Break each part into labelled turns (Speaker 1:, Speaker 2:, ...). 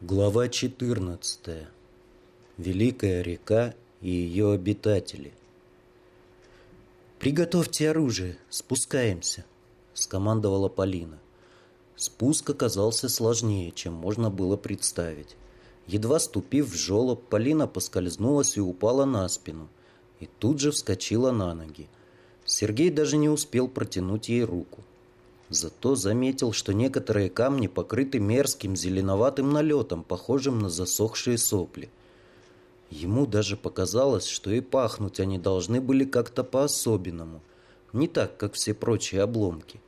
Speaker 1: Глава 14. Великая река и ее обитатели. «Приготовьте оружие, спускаемся», — скомандовала Полина. Спуск оказался сложнее, чем можно было представить. Едва ступив в жолоб, Полина поскользнулась и упала на спину, и тут же вскочила на ноги. Сергей даже не успел протянуть ей руку. Зато заметил, что некоторые камни покрыты мерзким зеленоватым налетом, похожим на засохшие сопли. Ему даже показалось, что и пахнуть они должны были как-то по-особенному, не так, как все прочие обломки.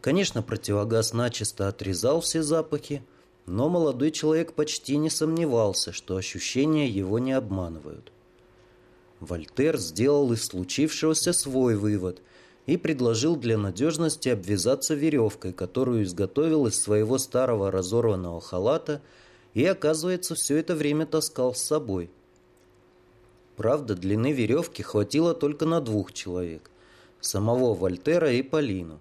Speaker 1: Конечно, противогаз начисто отрезал все запахи, но молодой человек почти не сомневался, что ощущения его не обманывают. Вольтер сделал из случившегося свой вывод – и предложил для надежности обвязаться веревкой, которую изготовил из своего старого разорванного халата и, оказывается, все это время таскал с собой. Правда, длины веревки хватило только на двух человек – самого Вольтера и Полину.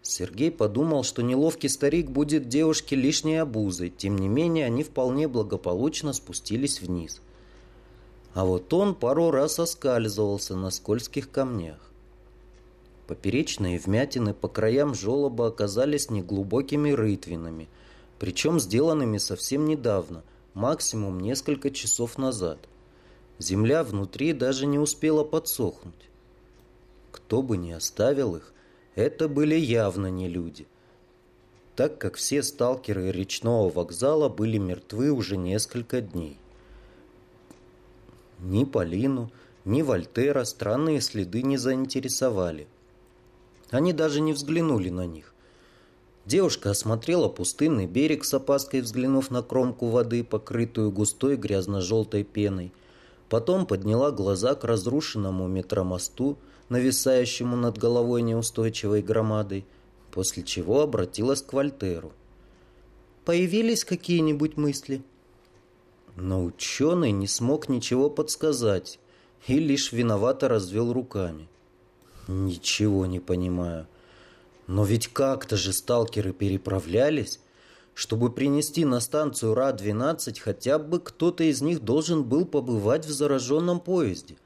Speaker 1: Сергей подумал, что неловкий старик будет девушке лишней обузой, тем не менее они вполне благополучно спустились вниз. А вот он пару раз оскальзывался на скользких камнях. Поперечные вмятины по краям желоба оказались неглубокими рытвинами, причем сделанными совсем недавно, максимум несколько часов назад. Земля внутри даже не успела подсохнуть. Кто бы ни оставил их, это были явно не люди, так как все сталкеры речного вокзала были мертвы уже несколько дней. Ни Полину, ни Вольтера странные следы не заинтересовали – они даже не взглянули на них. Девушка осмотрела пустынный берег с опаской, взглянув на кромку воды, покрытую густой грязно-желтой пеной. Потом подняла глаза к разрушенному метромосту, нависающему над головой неустойчивой громадой, после чего обратилась к Вольтеру. «Появились какие-нибудь мысли?» Но ученый не смог ничего подсказать и лишь виновато развел руками. Ничего не понимаю. Но ведь как-то же сталкеры переправлялись. Чтобы принести на станцию Ра-12, хотя бы кто-то из них должен был побывать в зараженном поезде.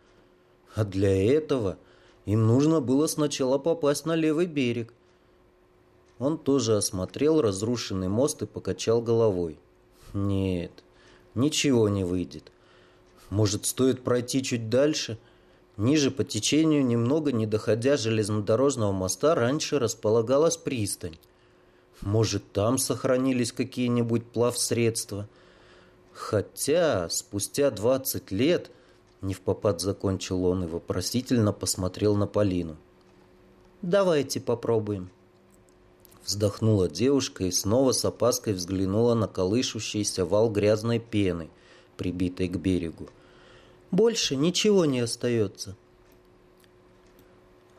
Speaker 1: А для этого им нужно было сначала попасть на левый берег. Он тоже осмотрел разрушенный мост и покачал головой. Нет, ничего не выйдет. Может, стоит пройти чуть дальше – Ниже по течению, немного не доходя железнодорожного моста, раньше располагалась пристань. Может, там сохранились какие-нибудь плавсредства? Хотя спустя двадцать лет, не в попад закончил он и вопросительно посмотрел на Полину. «Давайте попробуем». Вздохнула девушка и снова с опаской взглянула на колышущийся вал грязной пены, прибитой к берегу. Больше ничего не остается.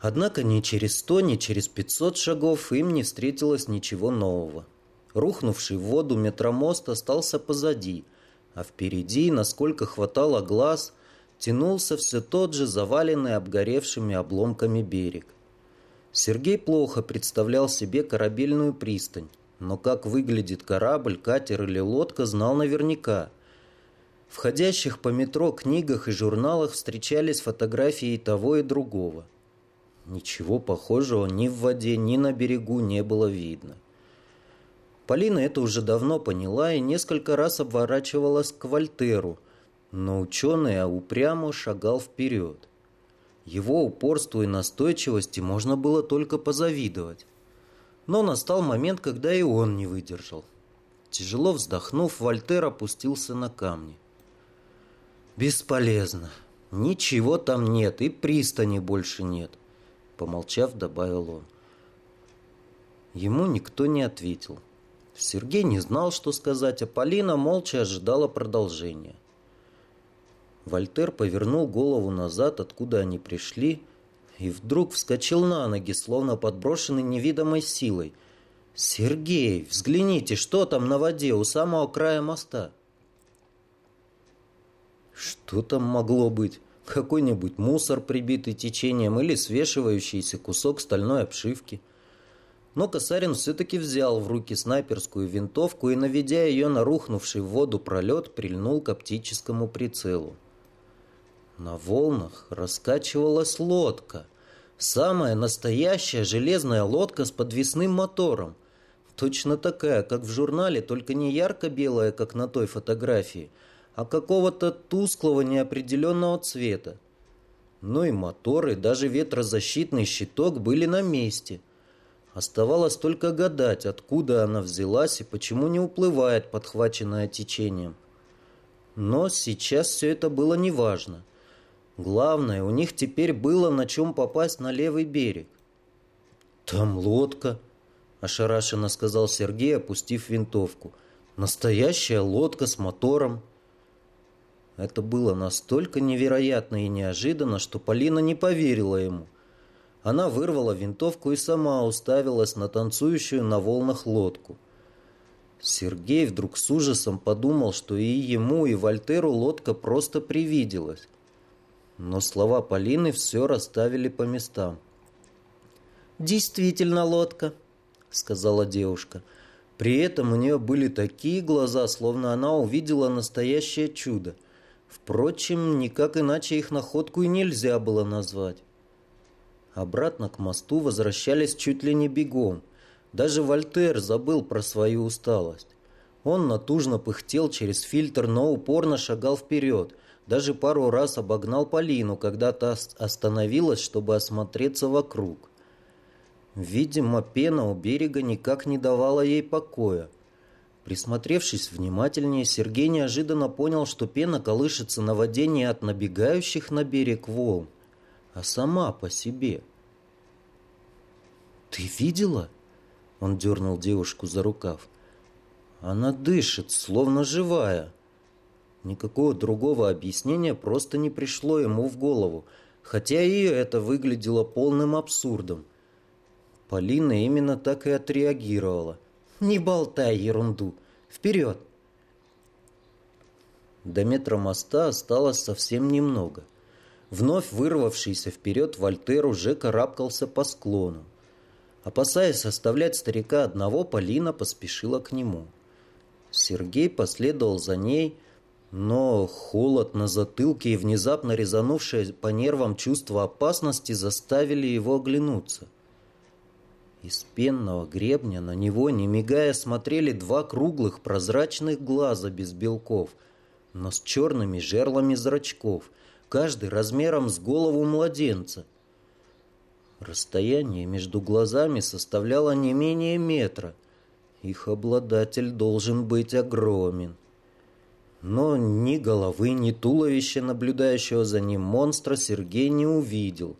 Speaker 1: Однако ни через сто, ни через пятьсот шагов им не встретилось ничего нового. Рухнувший в воду метромост остался позади, а впереди, насколько хватало глаз, тянулся все тот же заваленный обгоревшими обломками берег. Сергей плохо представлял себе корабельную пристань, но как выглядит корабль, катер или лодка, знал наверняка – в ходящих по метро книгах и журналах встречались фотографии и того и другого. Ничего похожего ни в воде, ни на берегу не было видно. Полина это уже давно поняла и несколько раз обворачивалась к Вольтеру, но ученый упрямо шагал вперед. Его упорству и настойчивости можно было только позавидовать. Но настал момент, когда и он не выдержал. Тяжело вздохнув, Вольтер опустился на камни. «Бесполезно. Ничего там нет, и пристани больше нет», — помолчав, добавил он. Ему никто не ответил. Сергей не знал, что сказать, а Полина молча ожидала продолжения. Вольтер повернул голову назад, откуда они пришли, и вдруг вскочил на ноги, словно подброшенный невидимой силой. «Сергей, взгляните, что там на воде у самого края моста?» Что там могло быть? Какой-нибудь мусор, прибитый течением, или свешивающийся кусок стальной обшивки. Но Касарин все-таки взял в руки снайперскую винтовку и, наведя ее на рухнувший в воду пролет, прильнул к оптическому прицелу. На волнах раскачивалась лодка. Самая настоящая железная лодка с подвесным мотором. Точно такая, как в журнале, только не ярко-белая, как на той фотографии, а какого-то тусклого неопределенного цвета. Ну и моторы, даже ветрозащитный щиток были на месте. Оставалось только гадать, откуда она взялась и почему не уплывает, подхваченная течением. Но сейчас все это было неважно. Главное, у них теперь было на чем попасть на левый берег. «Там лодка», – ошарашенно сказал Сергей, опустив винтовку. «Настоящая лодка с мотором». Это было настолько невероятно и неожиданно, что Полина не поверила ему. Она вырвала винтовку и сама уставилась на танцующую на волнах лодку. Сергей вдруг с ужасом подумал, что и ему, и Вольтеру лодка просто привиделась. Но слова Полины все расставили по местам. «Действительно лодка», — сказала девушка. При этом у нее были такие глаза, словно она увидела настоящее чудо. Впрочем, никак иначе их находку и нельзя было назвать. Обратно к мосту возвращались чуть ли не бегом. Даже Вольтер забыл про свою усталость. Он натужно пыхтел через фильтр, но упорно шагал вперед — даже пару раз обогнал Полину, когда та остановилась, чтобы осмотреться вокруг. Видимо, пена у берега никак не давала ей покоя. Присмотревшись внимательнее, Сергей неожиданно понял, что пена колышется на воде не от набегающих на берег волн, а сама по себе. «Ты видела?» Он дернул девушку за рукав. «Она дышит, словно живая». Никакого другого объяснения просто не пришло ему в голову, хотя и это выглядело полным абсурдом. Полина именно так и отреагировала. «Не болтай ерунду! Вперед!» До метра моста осталось совсем немного. Вновь вырвавшийся вперед Вольтер уже карабкался по склону. Опасаясь оставлять старика одного, Полина поспешила к нему. Сергей последовал за ней, но холод на затылке и внезапно резанувшее по нервам чувство опасности заставили его оглянуться. Из пенного гребня на него, не мигая, смотрели два круглых прозрачных глаза без белков, но с черными жерлами зрачков, каждый размером с голову младенца. Расстояние между глазами составляло не менее метра. Их обладатель должен быть огромен но ни головы, ни туловища наблюдающего за ним монстра Сергей не увидел.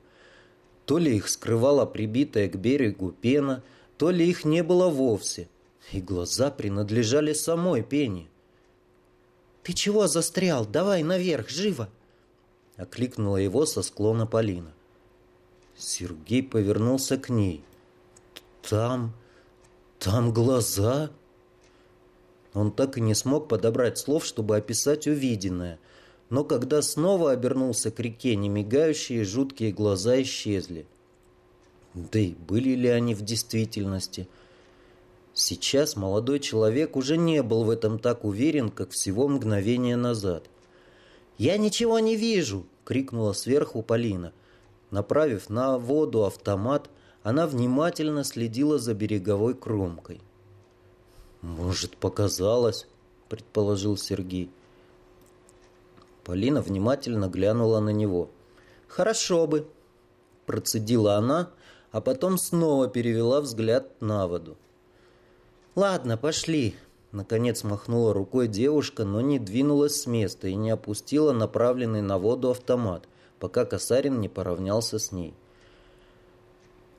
Speaker 1: То ли их скрывала прибитая к берегу пена, то ли их не было вовсе, и глаза принадлежали самой пене. «Ты чего застрял? Давай наверх, живо!» — окликнула его со склона Полина. Сергей повернулся к ней. «Там... там глаза...» Он так и не смог подобрать слов, чтобы описать увиденное. Но когда снова обернулся к реке, немигающие жуткие глаза исчезли. Да и были ли они в действительности? Сейчас молодой человек уже не был в этом так уверен, как всего мгновение назад. «Я ничего не вижу!» — крикнула сверху Полина. Направив на воду автомат, она внимательно следила за береговой кромкой. «Может, показалось?» – предположил Сергей. Полина внимательно глянула на него. «Хорошо бы», – процедила она, а потом снова перевела взгляд на воду. «Ладно, пошли», – наконец махнула рукой девушка, но не двинулась с места и не опустила направленный на воду автомат, пока Касарин не поравнялся с ней.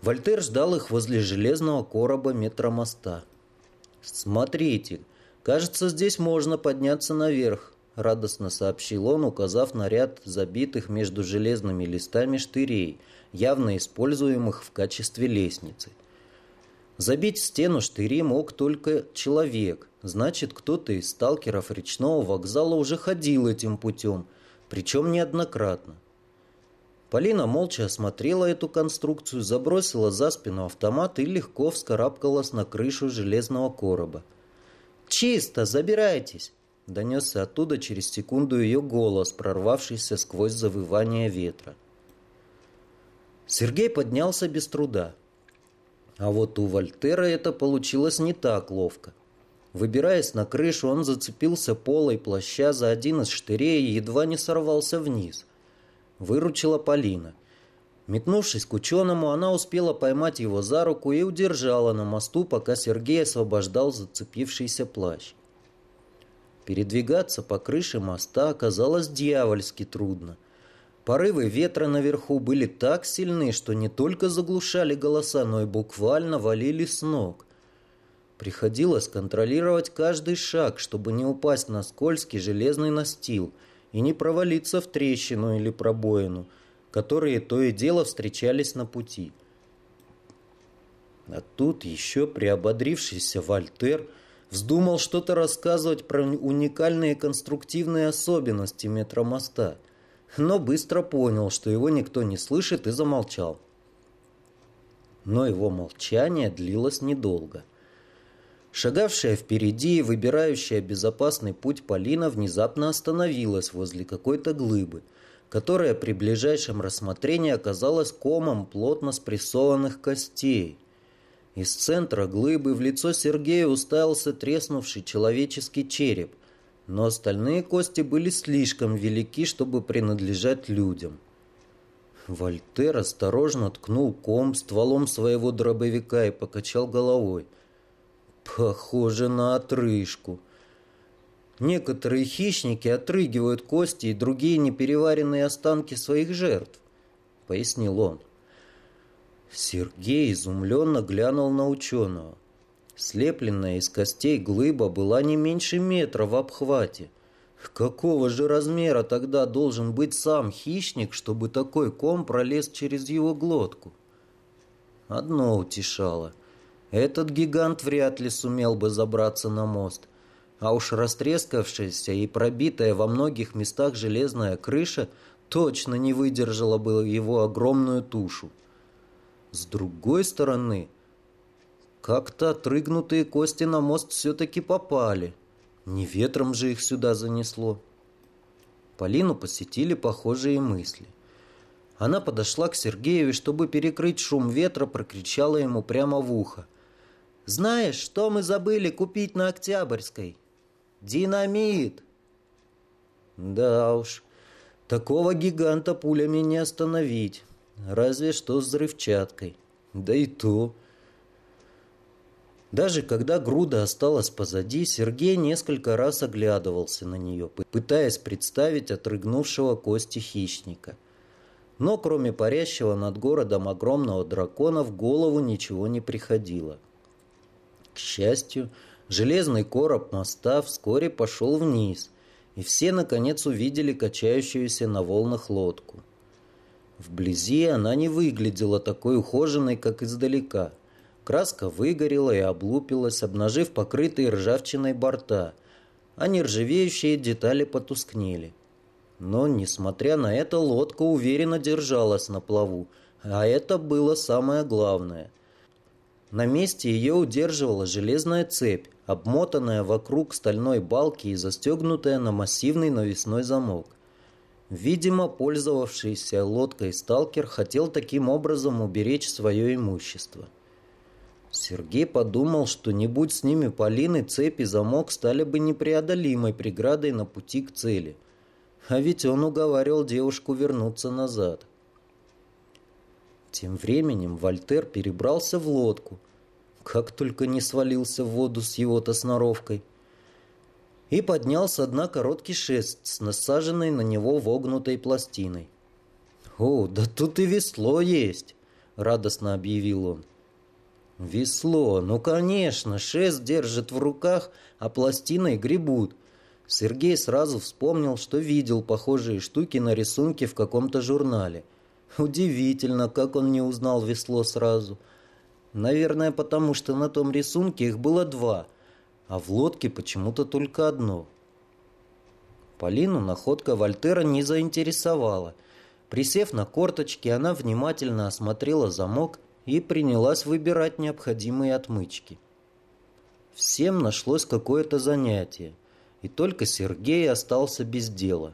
Speaker 1: Вольтер ждал их возле железного короба метромоста. «Смотрите, кажется, здесь можно подняться наверх», — радостно сообщил он, указав на ряд забитых между железными листами штырей, явно используемых в качестве лестницы. Забить стену штыри мог только человек, значит, кто-то из сталкеров речного вокзала уже ходил этим путем, причем неоднократно. Полина молча осмотрела эту конструкцию, забросила за спину автомат и легко вскарабкалась на крышу железного короба. «Чисто, забирайтесь!» Донесся оттуда через секунду ее голос, прорвавшийся сквозь завывание ветра. Сергей поднялся без труда. А вот у Вольтера это получилось не так ловко. Выбираясь на крышу, он зацепился полой плаща за один из штырей и едва не сорвался вниз. Выручила Полина. Метнувшись к ученому, она успела поймать его за руку и удержала на мосту, пока Сергей освобождал зацепившийся плащ. Передвигаться по крыше моста оказалось дьявольски трудно. Порывы ветра наверху были так сильны, что не только заглушали голоса, но и буквально валили с ног. Приходилось контролировать каждый шаг, чтобы не упасть на скользкий железный настил и не провалиться в трещину или пробоину, которые то и дело встречались на пути. А тут еще приободрившийся Вольтер вздумал что-то рассказывать про уникальные конструктивные особенности метромоста, но быстро понял, что его никто не слышит и замолчал. Но его молчание длилось недолго. Шагавшая впереди и выбирающая безопасный путь Полина внезапно остановилась возле какой-то глыбы, которая при ближайшем рассмотрении оказалась комом плотно спрессованных костей. Из центра глыбы в лицо Сергея уставился треснувший человеческий череп, но остальные кости были слишком велики, чтобы принадлежать людям. Вольтер осторожно ткнул ком стволом своего дробовика и покачал головой – Похоже на отрыжку. Некоторые хищники отрыгивают кости и другие непереваренные останки своих жертв, пояснил он. Сергей изумленно глянул на ученого. Слепленная из костей глыба была не меньше метра в обхвате. Какого же размера тогда должен быть сам хищник, чтобы такой ком пролез через его глотку? Одно утешало. Этот гигант вряд ли сумел бы забраться на мост. А уж растрескавшаяся и пробитая во многих местах железная крыша точно не выдержала бы его огромную тушу. С другой стороны, как-то отрыгнутые кости на мост все-таки попали. Не ветром же их сюда занесло. Полину посетили похожие мысли. Она подошла к Сергею и, чтобы перекрыть шум ветра, прокричала ему прямо в ухо – знаешь, что мы забыли купить на Октябрьской? Динамит. Да уж, такого гиганта пулями не остановить. Разве что с взрывчаткой. Да и то. Даже когда груда осталась позади, Сергей несколько раз оглядывался на нее, пытаясь представить отрыгнувшего кости хищника. Но кроме парящего над городом огромного дракона в голову ничего не приходило. — к счастью, железный короб моста вскоре пошел вниз, и все, наконец, увидели качающуюся на волнах лодку. Вблизи она не выглядела такой ухоженной, как издалека. Краска выгорела и облупилась, обнажив покрытые ржавчиной борта, а нержавеющие детали потускнели. Но, несмотря на это, лодка уверенно держалась на плаву, а это было самое главное – на месте ее удерживала железная цепь, обмотанная вокруг стальной балки и застегнутая на массивный навесной замок. Видимо, пользовавшийся лодкой сталкер хотел таким образом уберечь свое имущество. Сергей подумал, что не будь с ними Полины, цепь и замок стали бы непреодолимой преградой на пути к цели. А ведь он уговаривал девушку вернуться назад. Тем временем Вольтер перебрался в лодку, как только не свалился в воду с его-то сноровкой, и поднял с дна короткий шест с насаженной на него вогнутой пластиной. «О, да тут и весло есть!» — радостно объявил он. «Весло, ну конечно, шест держит в руках, а пластиной гребут». Сергей сразу вспомнил, что видел похожие штуки на рисунке в каком-то журнале — Удивительно, как он не узнал весло сразу. Наверное, потому что на том рисунке их было два, а в лодке почему-то только одно. Полину находка Вольтера не заинтересовала. Присев на корточки, она внимательно осмотрела замок и принялась выбирать необходимые отмычки. Всем нашлось какое-то занятие, и только Сергей остался без дела.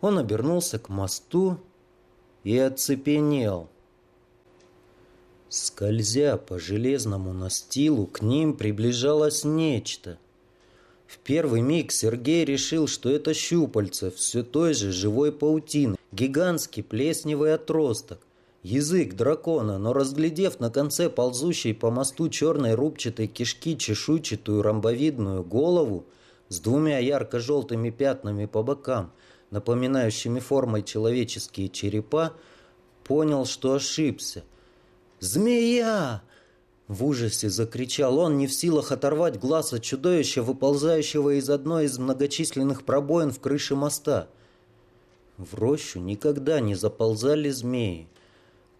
Speaker 1: Он обернулся к мосту и оцепенел. Скользя по железному настилу, к ним приближалось нечто. В первый миг Сергей решил, что это щупальца все той же живой паутины, гигантский плесневый отросток, язык дракона, но разглядев на конце ползущей по мосту черной рубчатой кишки чешуйчатую ромбовидную голову с двумя ярко-желтыми пятнами по бокам, напоминающими формой человеческие черепа, понял, что ошибся. «Змея!» В ужасе закричал он, не в силах оторвать глаз от чудовища, выползающего из одной из многочисленных пробоин в крыше моста. В рощу никогда не заползали змеи.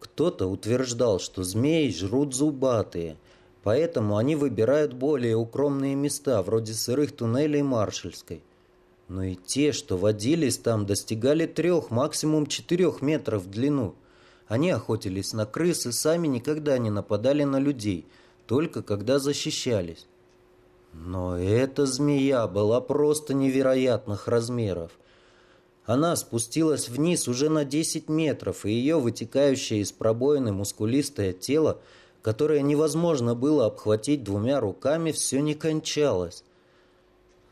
Speaker 1: Кто-то утверждал, что змеи жрут зубатые, поэтому они выбирают более укромные места, вроде сырых туннелей Маршальской. Но и те, что водились там, достигали трех, максимум четырех метров в длину. Они охотились на крыс и сами никогда не нападали на людей, только когда защищались. Но эта змея была просто невероятных размеров – она спустилась вниз уже на 10 метров, и ее вытекающее из пробоины мускулистое тело, которое невозможно было обхватить двумя руками, все не кончалось.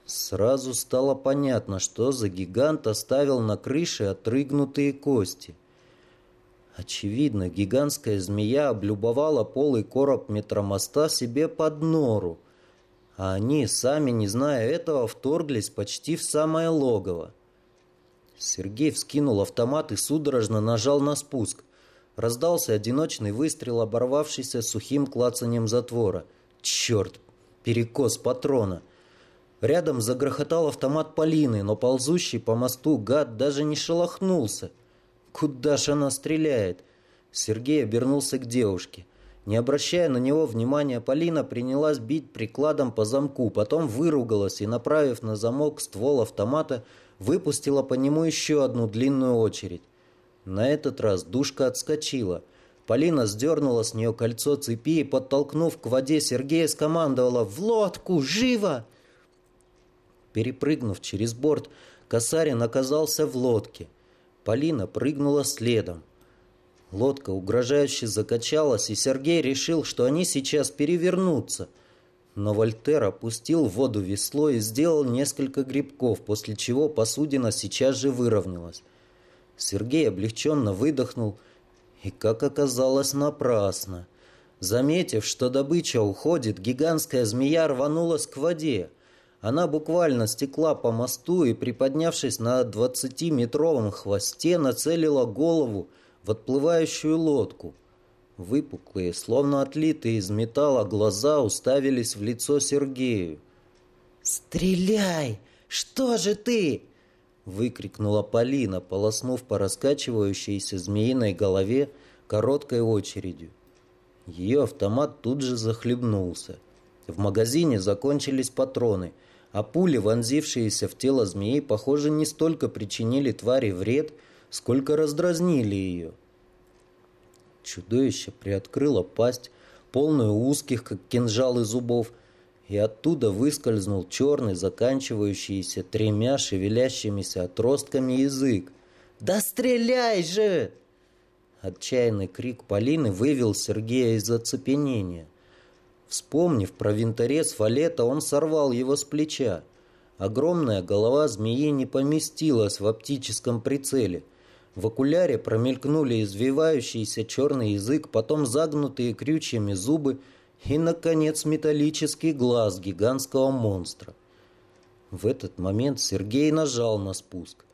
Speaker 1: Сразу стало понятно, что за гигант оставил на крыше отрыгнутые кости. Очевидно, гигантская змея облюбовала полый короб метромоста себе под нору, а они, сами не зная этого, вторглись почти в самое логово. Сергей вскинул автомат и судорожно нажал на спуск. Раздался одиночный выстрел, оборвавшийся сухим клацанием затвора. Черт! Перекос патрона! Рядом загрохотал автомат Полины, но ползущий по мосту гад даже не шелохнулся. Куда ж она стреляет? Сергей обернулся к девушке. Не обращая на него внимания, Полина принялась бить прикладом по замку, потом выругалась и, направив на замок ствол автомата, выпустила по нему еще одну длинную очередь. На этот раз душка отскочила. Полина сдернула с нее кольцо цепи и, подтолкнув к воде, Сергея скомандовала «В лодку! Живо!» Перепрыгнув через борт, Косарин оказался в лодке. Полина прыгнула следом. Лодка угрожающе закачалась, и Сергей решил, что они сейчас перевернутся – но Вольтер опустил в воду весло и сделал несколько грибков, после чего посудина сейчас же выровнялась. Сергей облегченно выдохнул, и, как оказалось, напрасно. Заметив, что добыча уходит, гигантская змея рванулась к воде. Она буквально стекла по мосту и, приподнявшись на двадцатиметровом хвосте, нацелила голову в отплывающую лодку – Выпуклые, словно отлитые из металла, глаза уставились в лицо Сергею. «Стреляй! Что же ты?» выкрикнула Полина, полоснув по раскачивающейся змеиной голове короткой очередью. Ее автомат тут же захлебнулся. В магазине закончились патроны, а пули, вонзившиеся в тело змеи, похоже, не столько причинили твари вред, сколько раздразнили ее. Чудовище приоткрыло пасть, полную узких, как кинжалы зубов, и оттуда выскользнул черный, заканчивающийся тремя шевелящимися отростками язык. «Да стреляй же!» Отчаянный крик Полины вывел Сергея из оцепенения. Вспомнив про винторез валета, он сорвал его с плеча. Огромная голова змеи не поместилась в оптическом прицеле – в окуляре промелькнули извивающийся черный язык, потом загнутые крючьями зубы и, наконец, металлический глаз гигантского монстра. В этот момент Сергей нажал на спуск.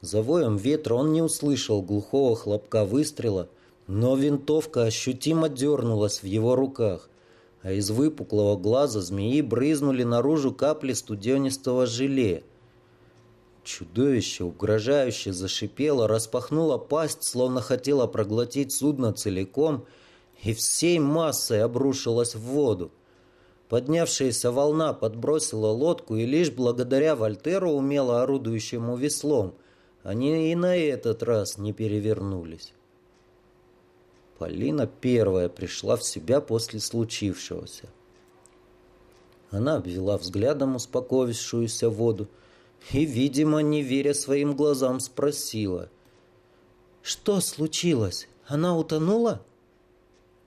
Speaker 1: За воем ветра он не услышал глухого хлопка выстрела, но винтовка ощутимо дернулась в его руках, а из выпуклого глаза змеи брызнули наружу капли студенистого желе – Чудовище угрожающе зашипело, распахнуло пасть, словно хотело проглотить судно целиком, и всей массой обрушилось в воду. Поднявшаяся волна подбросила лодку, и лишь благодаря Вольтеру, умело орудующему веслом, они и на этот раз не перевернулись. Полина первая пришла в себя после случившегося. Она обвела взглядом успокоившуюся воду и, видимо, не веря своим глазам, спросила. «Что случилось? Она утонула?»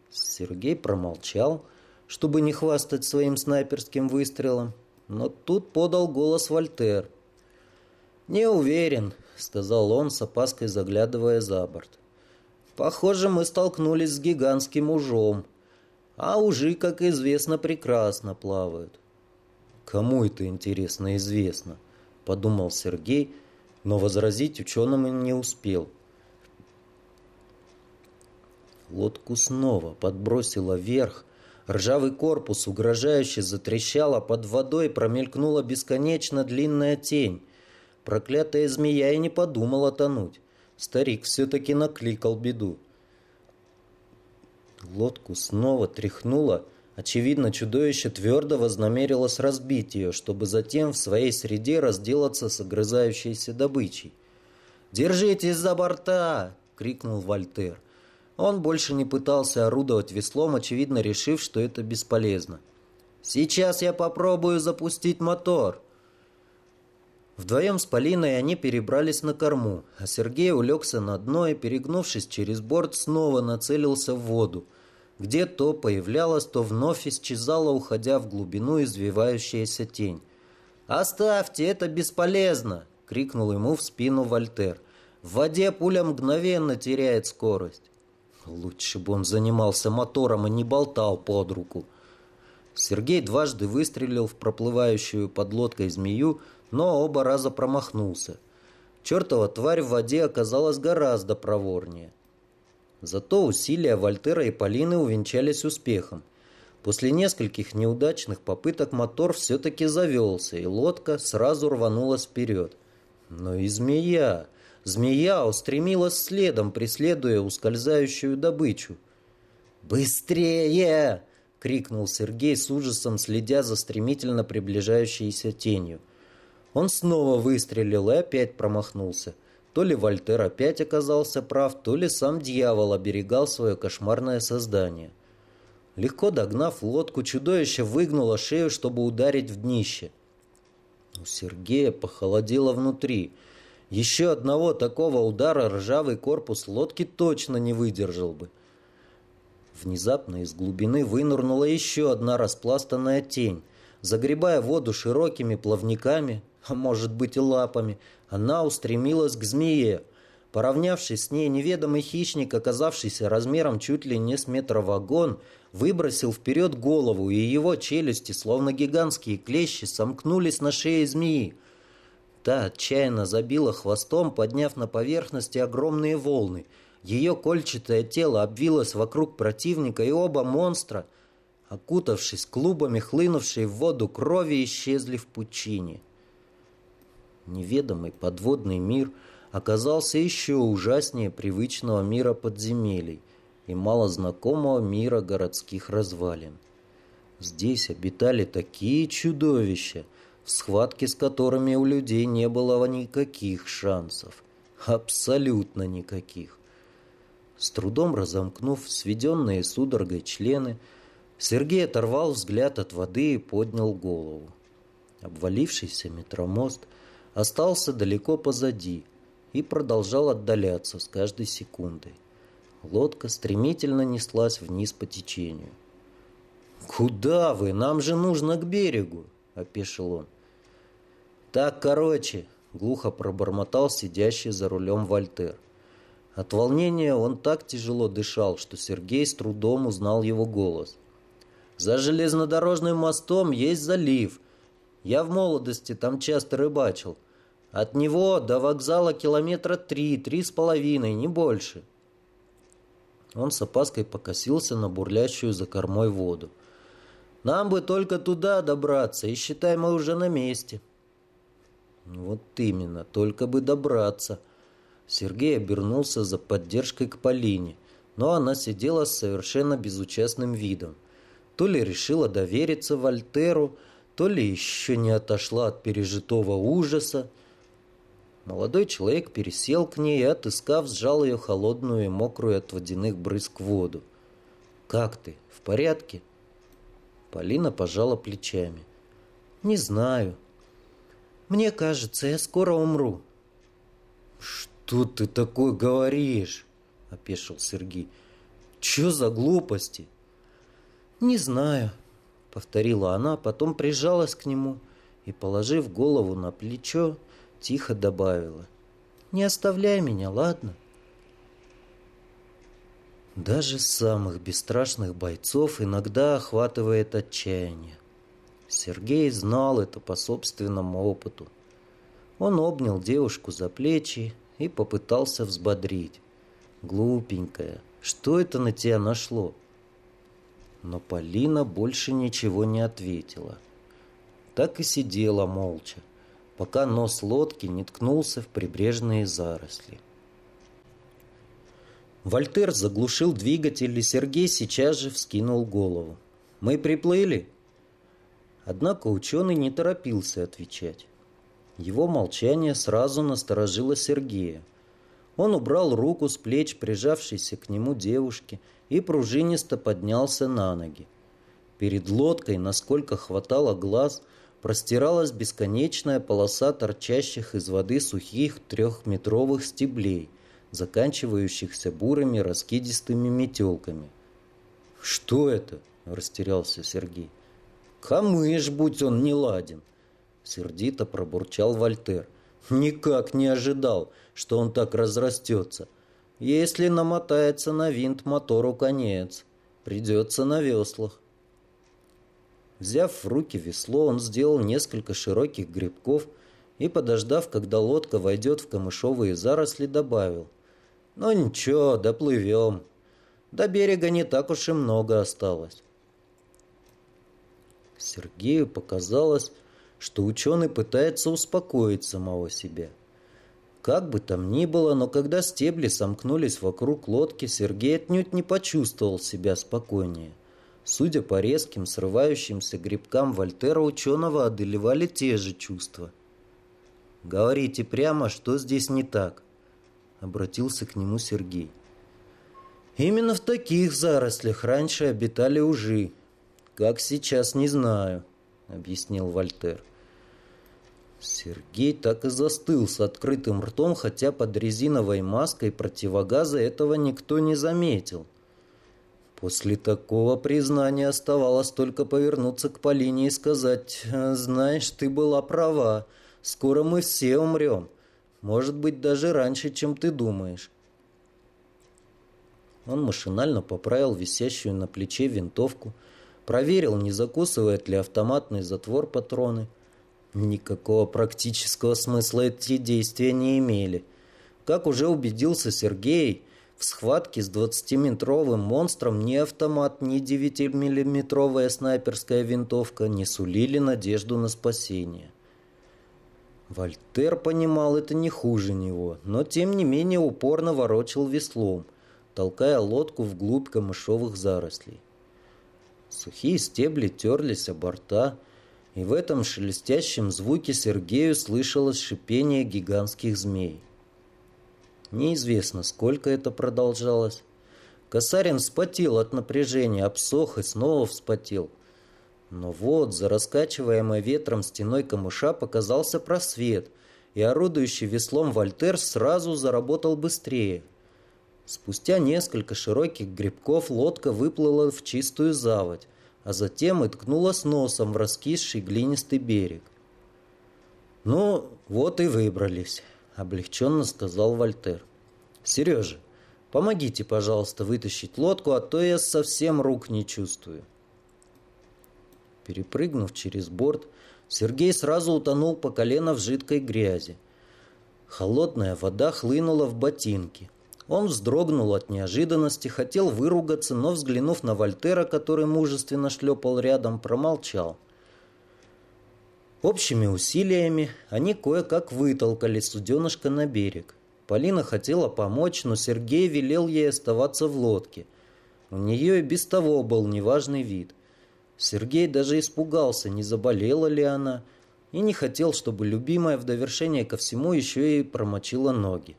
Speaker 1: Сергей промолчал, чтобы не хвастать своим снайперским выстрелом, но тут подал голос Вольтер. «Не уверен», — сказал он, с опаской заглядывая за борт. Похоже, мы столкнулись с гигантским ужом. А ужи, как известно, прекрасно плавают. Кому это интересно известно? Подумал Сергей, но возразить ученым не успел. Лодку снова подбросило вверх. Ржавый корпус угрожающе затрещал, а под водой промелькнула бесконечно длинная тень. Проклятая змея и не подумала тонуть. Старик все-таки накликал беду. Лодку снова тряхнуло. Очевидно, чудовище твердо вознамерилось разбить ее, чтобы затем в своей среде разделаться с огрызающейся добычей. «Держитесь за борта!» — крикнул Вольтер. Он больше не пытался орудовать веслом, очевидно решив, что это бесполезно. «Сейчас я попробую запустить мотор!» Вдвоем с Полиной они перебрались на корму, а Сергей улегся на дно и, перегнувшись через борт, снова нацелился в воду, где то появлялась, то вновь исчезала, уходя в глубину извивающаяся тень. «Оставьте, это бесполезно!» — крикнул ему в спину Вольтер. «В воде пуля мгновенно теряет скорость». Лучше бы он занимался мотором и не болтал под руку. Сергей дважды выстрелил в проплывающую под лодкой змею, но оба раза промахнулся. Чертова тварь в воде оказалась гораздо проворнее. Зато усилия Вольтера и Полины увенчались успехом. После нескольких неудачных попыток мотор все-таки завелся, и лодка сразу рванулась вперед. Но и змея... Змея устремилась следом, преследуя ускользающую добычу. «Быстрее!» — крикнул Сергей с ужасом, следя за стремительно приближающейся тенью. Он снова выстрелил и опять промахнулся. То ли Вольтер опять оказался прав, то ли сам дьявол оберегал свое кошмарное создание. Легко догнав лодку, чудовище выгнуло шею, чтобы ударить в днище. У Сергея похолодело внутри. Еще одного такого удара ржавый корпус лодки точно не выдержал бы. Внезапно из глубины вынырнула еще одна распластанная тень. Загребая воду широкими плавниками, а может быть и лапами, она устремилась к змее. Поравнявшись с ней, неведомый хищник, оказавшийся размером чуть ли не с метра вагон, выбросил вперед голову, и его челюсти, словно гигантские клещи, сомкнулись на шее змеи. Та отчаянно забила хвостом, подняв на поверхности огромные волны. Ее кольчатое тело обвилось вокруг противника, и оба монстра, окутавшись клубами хлынувшей в воду крови, исчезли в пучине. Неведомый подводный мир оказался еще ужаснее привычного мира подземелий и малознакомого мира городских развалин. Здесь обитали такие чудовища, в схватке с которыми у людей не было никаких шансов. Абсолютно никаких. С трудом разомкнув сведенные судорогой члены, Сергей оторвал взгляд от воды и поднял голову. Обвалившийся метромост остался далеко позади и продолжал отдаляться с каждой секундой. Лодка стремительно неслась вниз по течению. «Куда вы? Нам же нужно к берегу!» — опешил он. «Так, короче!» — глухо пробормотал сидящий за рулем Вольтер. От волнения он так тяжело дышал, что Сергей с трудом узнал его голос. «За железнодорожным мостом есть залив — я в молодости там часто рыбачил. От него до вокзала километра три, три с половиной, не больше. Он с опаской покосился на бурлящую за кормой воду. Нам бы только туда добраться, и считай, мы уже на месте. Вот именно, только бы добраться. Сергей обернулся за поддержкой к Полине, но она сидела с совершенно безучастным видом. То ли решила довериться Вольтеру, то ли еще не отошла от пережитого ужаса. Молодой человек пересел к ней и, отыскав, сжал ее холодную и мокрую от водяных брызг воду. «Как ты? В порядке?» Полина пожала плечами. «Не знаю. Мне кажется, я скоро умру». «Что ты такое говоришь?» – опешил Сергей. «Че за глупости?» «Не знаю», — повторила она, потом прижалась к нему и, положив голову на плечо, тихо добавила. «Не оставляй меня, ладно?» Даже самых бесстрашных бойцов иногда охватывает отчаяние. Сергей знал это по собственному опыту. Он обнял девушку за плечи и попытался взбодрить. «Глупенькая, что это на тебя нашло?» Но Полина больше ничего не ответила. Так и сидела молча, пока нос лодки не ткнулся в прибрежные заросли. Вольтер заглушил двигатель, и Сергей сейчас же вскинул голову. «Мы приплыли?» Однако ученый не торопился отвечать. Его молчание сразу насторожило Сергея. Он убрал руку с плеч прижавшейся к нему девушки и пружинисто поднялся на ноги. Перед лодкой, насколько хватало глаз, простиралась бесконечная полоса торчащих из воды сухих трехметровых стеблей, заканчивающихся бурыми раскидистыми метелками. «Что это?» – растерялся Сергей. «Камыш, будь он не ладен!» – сердито пробурчал Вольтер. «Никак не ожидал, что он так разрастется. Если намотается на винт, мотору конец. Придется на веслах». Взяв в руки весло, он сделал несколько широких грибков и, подождав, когда лодка войдет в камышовые заросли, добавил. «Ну ничего, доплывем. До берега не так уж и много осталось». Сергею показалось, что ученый пытается успокоить самого себя. Как бы там ни было, но когда стебли сомкнулись вокруг лодки, Сергей отнюдь не почувствовал себя спокойнее. Судя по резким, срывающимся грибкам Вольтера, ученого одолевали те же чувства. «Говорите прямо, что здесь не так?» — обратился к нему Сергей. «Именно в таких зарослях раньше обитали ужи. Как сейчас, не знаю», — объяснил Вольтер. Сергей так и застыл с открытым ртом, хотя под резиновой маской противогаза этого никто не заметил. После такого признания оставалось только повернуться к Полине и сказать, «Знаешь, ты была права. Скоро мы все умрем. Может быть, даже раньше, чем ты думаешь». Он машинально поправил висящую на плече винтовку, проверил, не закусывает ли автоматный затвор патроны. Никакого практического смысла эти действия не имели. Как уже убедился Сергей, в схватке с 20-метровым монстром ни автомат, ни 9-миллиметровая снайперская винтовка не сулили надежду на спасение. Вольтер понимал это не хуже него, но тем не менее упорно ворочал веслом, толкая лодку вглубь камышовых зарослей. Сухие стебли терлись о борта, и в этом шелестящем звуке Сергею слышалось шипение гигантских змей. Неизвестно, сколько это продолжалось. Косарин вспотел от напряжения, обсох и снова вспотел. Но вот, за раскачиваемой ветром стеной камыша показался просвет, и орудующий веслом Вольтер сразу заработал быстрее. Спустя несколько широких грибков лодка выплыла в чистую заводь, а затем и ткнулась носом в раскисший глинистый берег. «Ну, вот и выбрались», облегченно сказал Вольтер. «Сережа, помогите, пожалуйста, вытащить лодку, а то я совсем рук не чувствую». Перепрыгнув через борт, Сергей сразу утонул по колено в жидкой грязи. Холодная вода хлынула в ботинки. Он вздрогнул от неожиданности, хотел выругаться, но, взглянув на Вольтера, который мужественно шлепал рядом, промолчал – Общими усилиями они кое-как вытолкали суденышко на берег. Полина хотела помочь, но Сергей велел ей оставаться в лодке. У нее и без того был неважный вид. Сергей даже испугался, не заболела ли она. и не хотел, чтобы любимая в довершение ко всему еще и промочила ноги.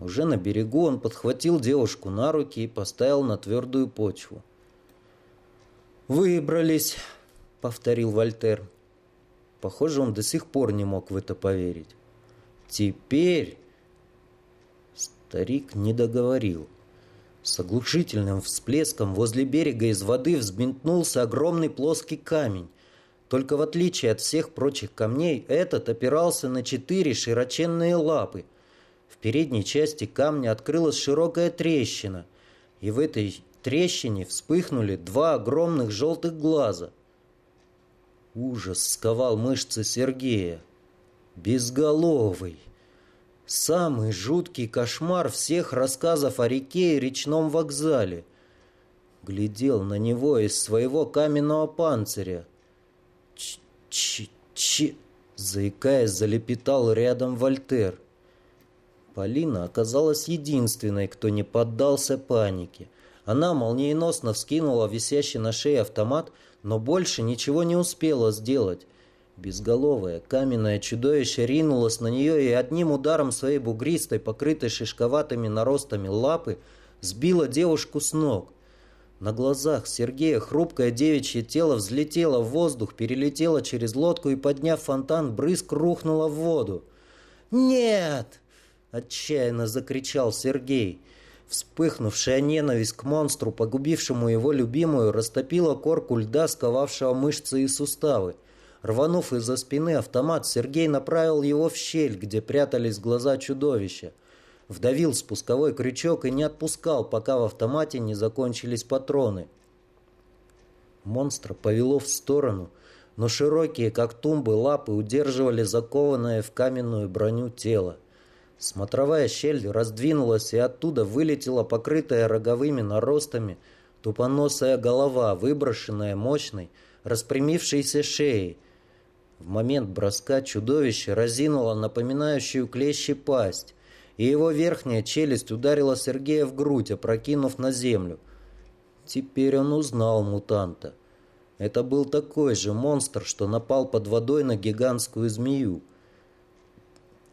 Speaker 1: Уже на берегу он подхватил девушку на руки и поставил на твердую почву. «Выбрались», — повторил Вольтер. Похоже, он до сих пор не мог в это поверить. «Теперь...» Старик не договорил. С оглушительным всплеском возле берега из воды взбинтнулся огромный плоский камень. Только в отличие от всех прочих камней, этот опирался на четыре широченные лапы. В передней части камня открылась широкая трещина, и в этой трещине вспыхнули два огромных желтых глаза. Ужас сковал мышцы Сергея. Безголовый. Самый жуткий кошмар всех рассказов о реке и речном вокзале. Глядел на него из своего каменного панциря. Ч-ч-ч... Заикаясь, залепетал рядом Вольтер. Полина оказалась единственной, кто не поддался панике – она молниеносно вскинула висящий на шее автомат, но больше ничего не успела сделать. Безголовое, каменное чудовище ринулось на нее и одним ударом своей бугристой, покрытой шишковатыми наростами лапы, сбило девушку с ног. На глазах Сергея хрупкое девичье тело взлетело в воздух, перелетело через лодку и, подняв фонтан, брызг рухнуло в воду. «Нет!» – отчаянно закричал Сергей. Вспыхнувшая ненависть к монстру, погубившему его любимую, растопила корку льда, сковавшего мышцы и суставы. Рванув из-за спины автомат, Сергей направил его в щель, где прятались глаза чудовища. Вдавил спусковой крючок и не отпускал, пока в автомате не закончились патроны. Монстра повело в сторону, но широкие, как тумбы, лапы удерживали закованное в каменную броню тело. Смотровая щель раздвинулась, и оттуда вылетела покрытая роговыми наростами тупоносая голова, выброшенная мощной, распрямившейся шеей. В момент броска чудовище разинуло напоминающую клещи пасть, и его верхняя челюсть ударила Сергея в грудь, опрокинув на землю. Теперь он узнал мутанта. Это был такой же монстр, что напал под водой на гигантскую змею.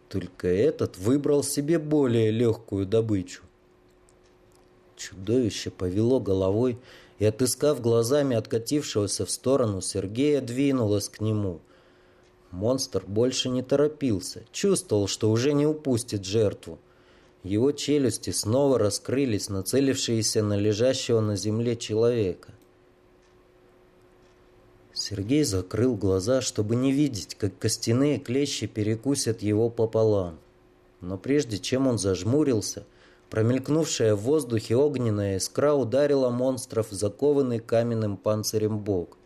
Speaker 1: Только этот выбрал себе более легкую добычу. Чудовище повело головой и, отыскав глазами откатившегося в сторону Сергея, двинулось к нему. Монстр больше не торопился, чувствовал, что уже не упустит жертву. Его челюсти снова раскрылись, нацелившиеся на лежащего на земле человека. Сергей закрыл глаза, чтобы не видеть, как костяные клещи перекусят его пополам. Но прежде чем он зажмурился, промелькнувшая в воздухе огненная искра ударила монстров, закованный каменным панцирем бок.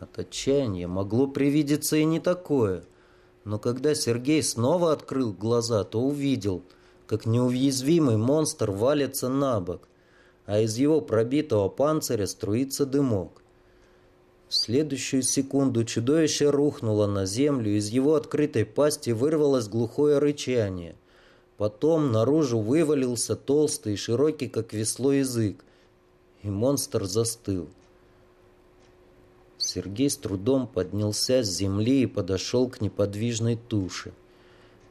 Speaker 1: От отчаяния могло привидеться и не такое. Но когда Сергей снова открыл глаза, то увидел, как неуязвимый монстр валится на бок, а из его пробитого панциря струится дымок. В следующую секунду чудовище рухнуло на землю, из его открытой пасти вырвалось глухое рычание. Потом наружу вывалился толстый и широкий, как весло, язык, и монстр застыл. Сергей с трудом поднялся с земли и подошел к неподвижной туше.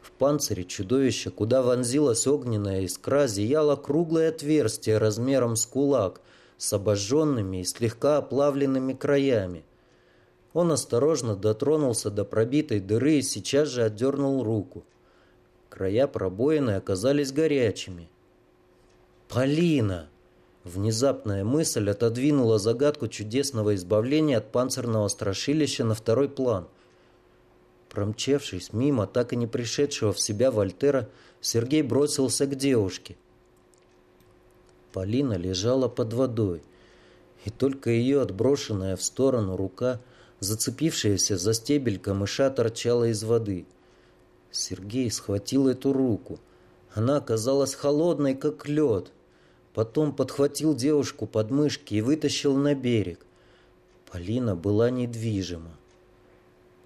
Speaker 1: В панцире чудовища, куда вонзилась огненная искра, зияло круглое отверстие размером с кулак – с обожженными и слегка оплавленными краями. Он осторожно дотронулся до пробитой дыры и сейчас же отдернул руку. Края пробоины оказались горячими. «Полина!» Внезапная мысль отодвинула загадку чудесного избавления от панцирного страшилища на второй план. Промчавшись мимо так и не пришедшего в себя Вольтера, Сергей бросился к девушке. Полина лежала под водой, и только ее отброшенная в сторону рука, зацепившаяся за стебель камыша, торчала из воды. Сергей схватил эту руку. Она оказалась холодной, как лед. Потом подхватил девушку под мышки и вытащил на берег. Полина была недвижима.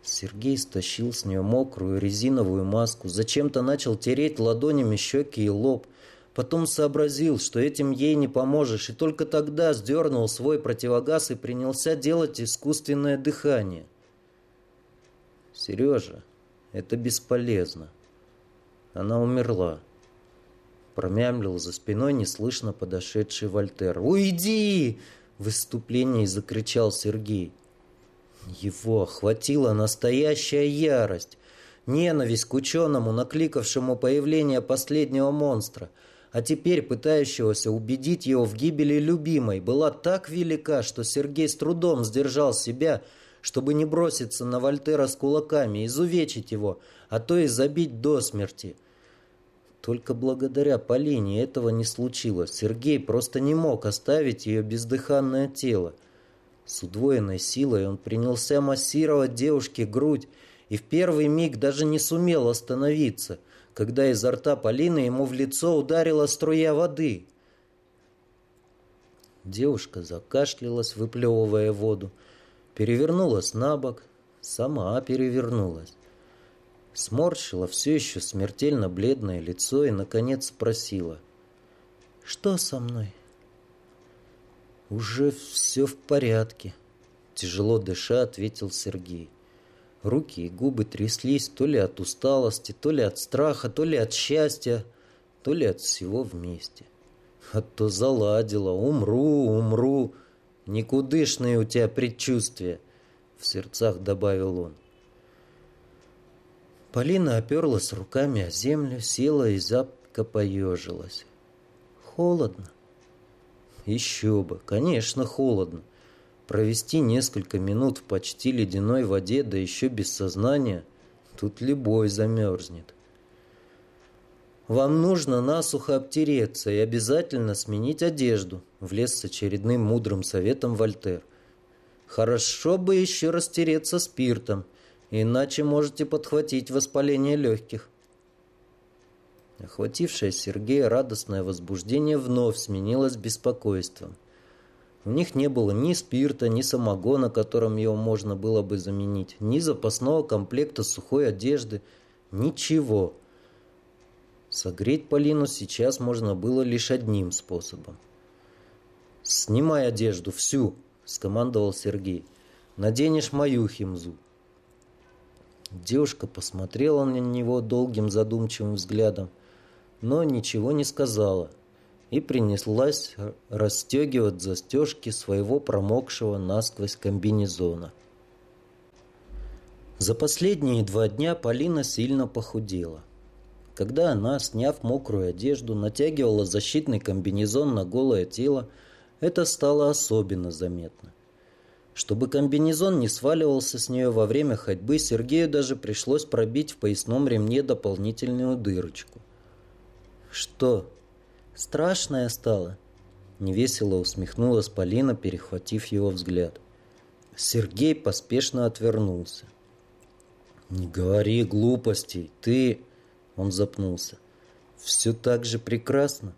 Speaker 1: Сергей стащил с нее мокрую резиновую маску, зачем-то начал тереть ладонями щеки и лоб – Потом сообразил, что этим ей не поможешь, и только тогда сдернул свой противогаз и принялся делать искусственное дыхание. Сережа, это бесполезно. Она умерла. Промямлил за спиной неслышно подошедший Вольтер. «Уйди!» — в выступлении закричал Сергей. Его охватила настоящая ярость. Ненависть к ученому, накликавшему появление последнего монстра, а теперь пытающегося убедить его в гибели любимой, была так велика, что Сергей с трудом сдержал себя, чтобы не броситься на Вольтера с кулаками, изувечить его, а то и забить до смерти. Только благодаря Полине этого не случилось. Сергей просто не мог оставить ее бездыханное тело. С удвоенной силой он принялся массировать девушке грудь и в первый миг даже не сумел остановиться, когда изо рта Полины ему в лицо ударила струя воды. Девушка закашлялась, выплевывая воду, перевернулась на бок, сама перевернулась. Сморщила все еще смертельно бледное лицо и, наконец, спросила. «Что со мной?» «Уже все в порядке», — тяжело дыша ответил Сергей. Руки и губы тряслись то ли от усталости, то ли от страха, то ли от счастья, то ли от всего вместе. А то заладила, умру, умру, никудышные у тебя предчувствия, в сердцах добавил он. Полина оперлась руками о землю, села и запка поежилась. Холодно. Еще бы, конечно, холодно. Провести несколько минут в почти ледяной воде, да еще без сознания, тут любой замерзнет. «Вам нужно насухо обтереться и обязательно сменить одежду», влез с очередным мудрым советом Вольтер. «Хорошо бы еще растереться спиртом, иначе можете подхватить воспаление легких». Охватившее Сергея радостное возбуждение вновь сменилось беспокойством. У них не было ни спирта, ни самогона, которым его можно было бы заменить, ни запасного комплекта сухой одежды, ничего. Согреть Полину сейчас можно было лишь одним способом. «Снимай одежду, всю!» – скомандовал Сергей. «Наденешь мою химзу». Девушка посмотрела на него долгим задумчивым взглядом, но ничего не сказала и принеслась расстегивать застежки своего промокшего насквозь комбинезона. За последние два дня Полина сильно похудела. Когда она, сняв мокрую одежду, натягивала защитный комбинезон на голое тело, это стало особенно заметно. Чтобы комбинезон не сваливался с нее во время ходьбы, Сергею даже пришлось пробить в поясном ремне дополнительную дырочку. «Что, страшное стало?» Невесело усмехнулась Полина, перехватив его взгляд. Сергей поспешно отвернулся. «Не говори глупостей, ты...» Он запнулся. «Все так же прекрасно.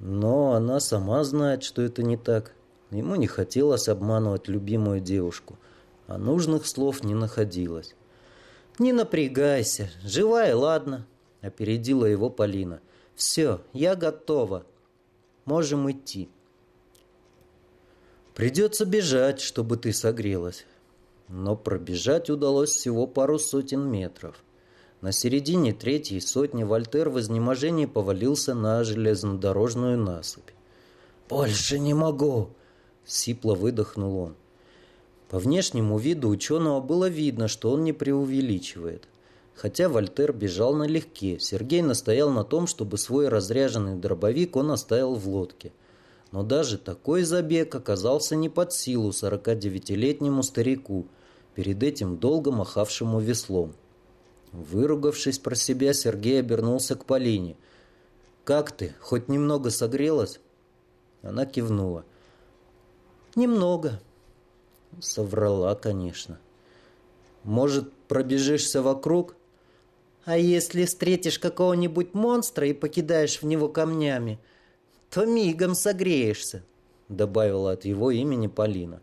Speaker 1: Но она сама знает, что это не так. Ему не хотелось обманывать любимую девушку, а нужных слов не находилось. «Не напрягайся, живая, ладно», — опередила его Полина. Все, я готова. Можем идти. Придется бежать, чтобы ты согрелась. Но пробежать удалось всего пару сотен метров. На середине третьей сотни Вольтер в изнеможении повалился на железнодорожную насыпь. «Больше не могу!» — сипло выдохнул он. По внешнему виду ученого было видно, что он не преувеличивает. Хотя Вольтер бежал налегке, Сергей настоял на том, чтобы свой разряженный дробовик он оставил в лодке. Но даже такой забег оказался не под силу 49-летнему старику, перед этим долго махавшему веслом. Выругавшись про себя, Сергей обернулся к Полине. «Как ты? Хоть немного согрелась?» Она кивнула. «Немного». Соврала, конечно. «Может, пробежишься вокруг?» А если встретишь какого-нибудь монстра и покидаешь в него камнями, то мигом согреешься», — добавила от его имени Полина.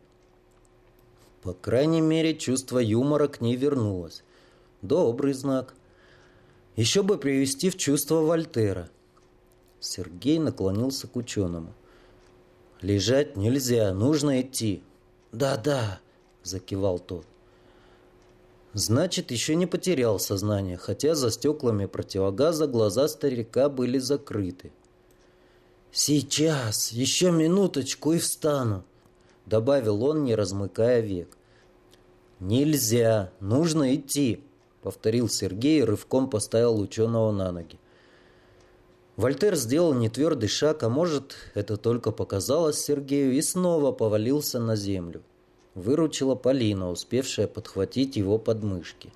Speaker 1: По крайней мере, чувство юмора к ней вернулось. Добрый знак. Еще бы привести в чувство Вольтера. Сергей наклонился к ученому. «Лежать нельзя, нужно идти». «Да-да», — закивал тот. Значит, еще не потерял сознание, хотя за стеклами противогаза глаза старика были закрыты. «Сейчас, еще минуточку и встану», — добавил он, не размыкая век. «Нельзя, нужно идти», — повторил Сергей и рывком поставил ученого на ноги. Вольтер сделал нетвердый шаг, а может, это только показалось Сергею, и снова повалился на землю. Выручила Полина, успевшая подхватить его подмышки.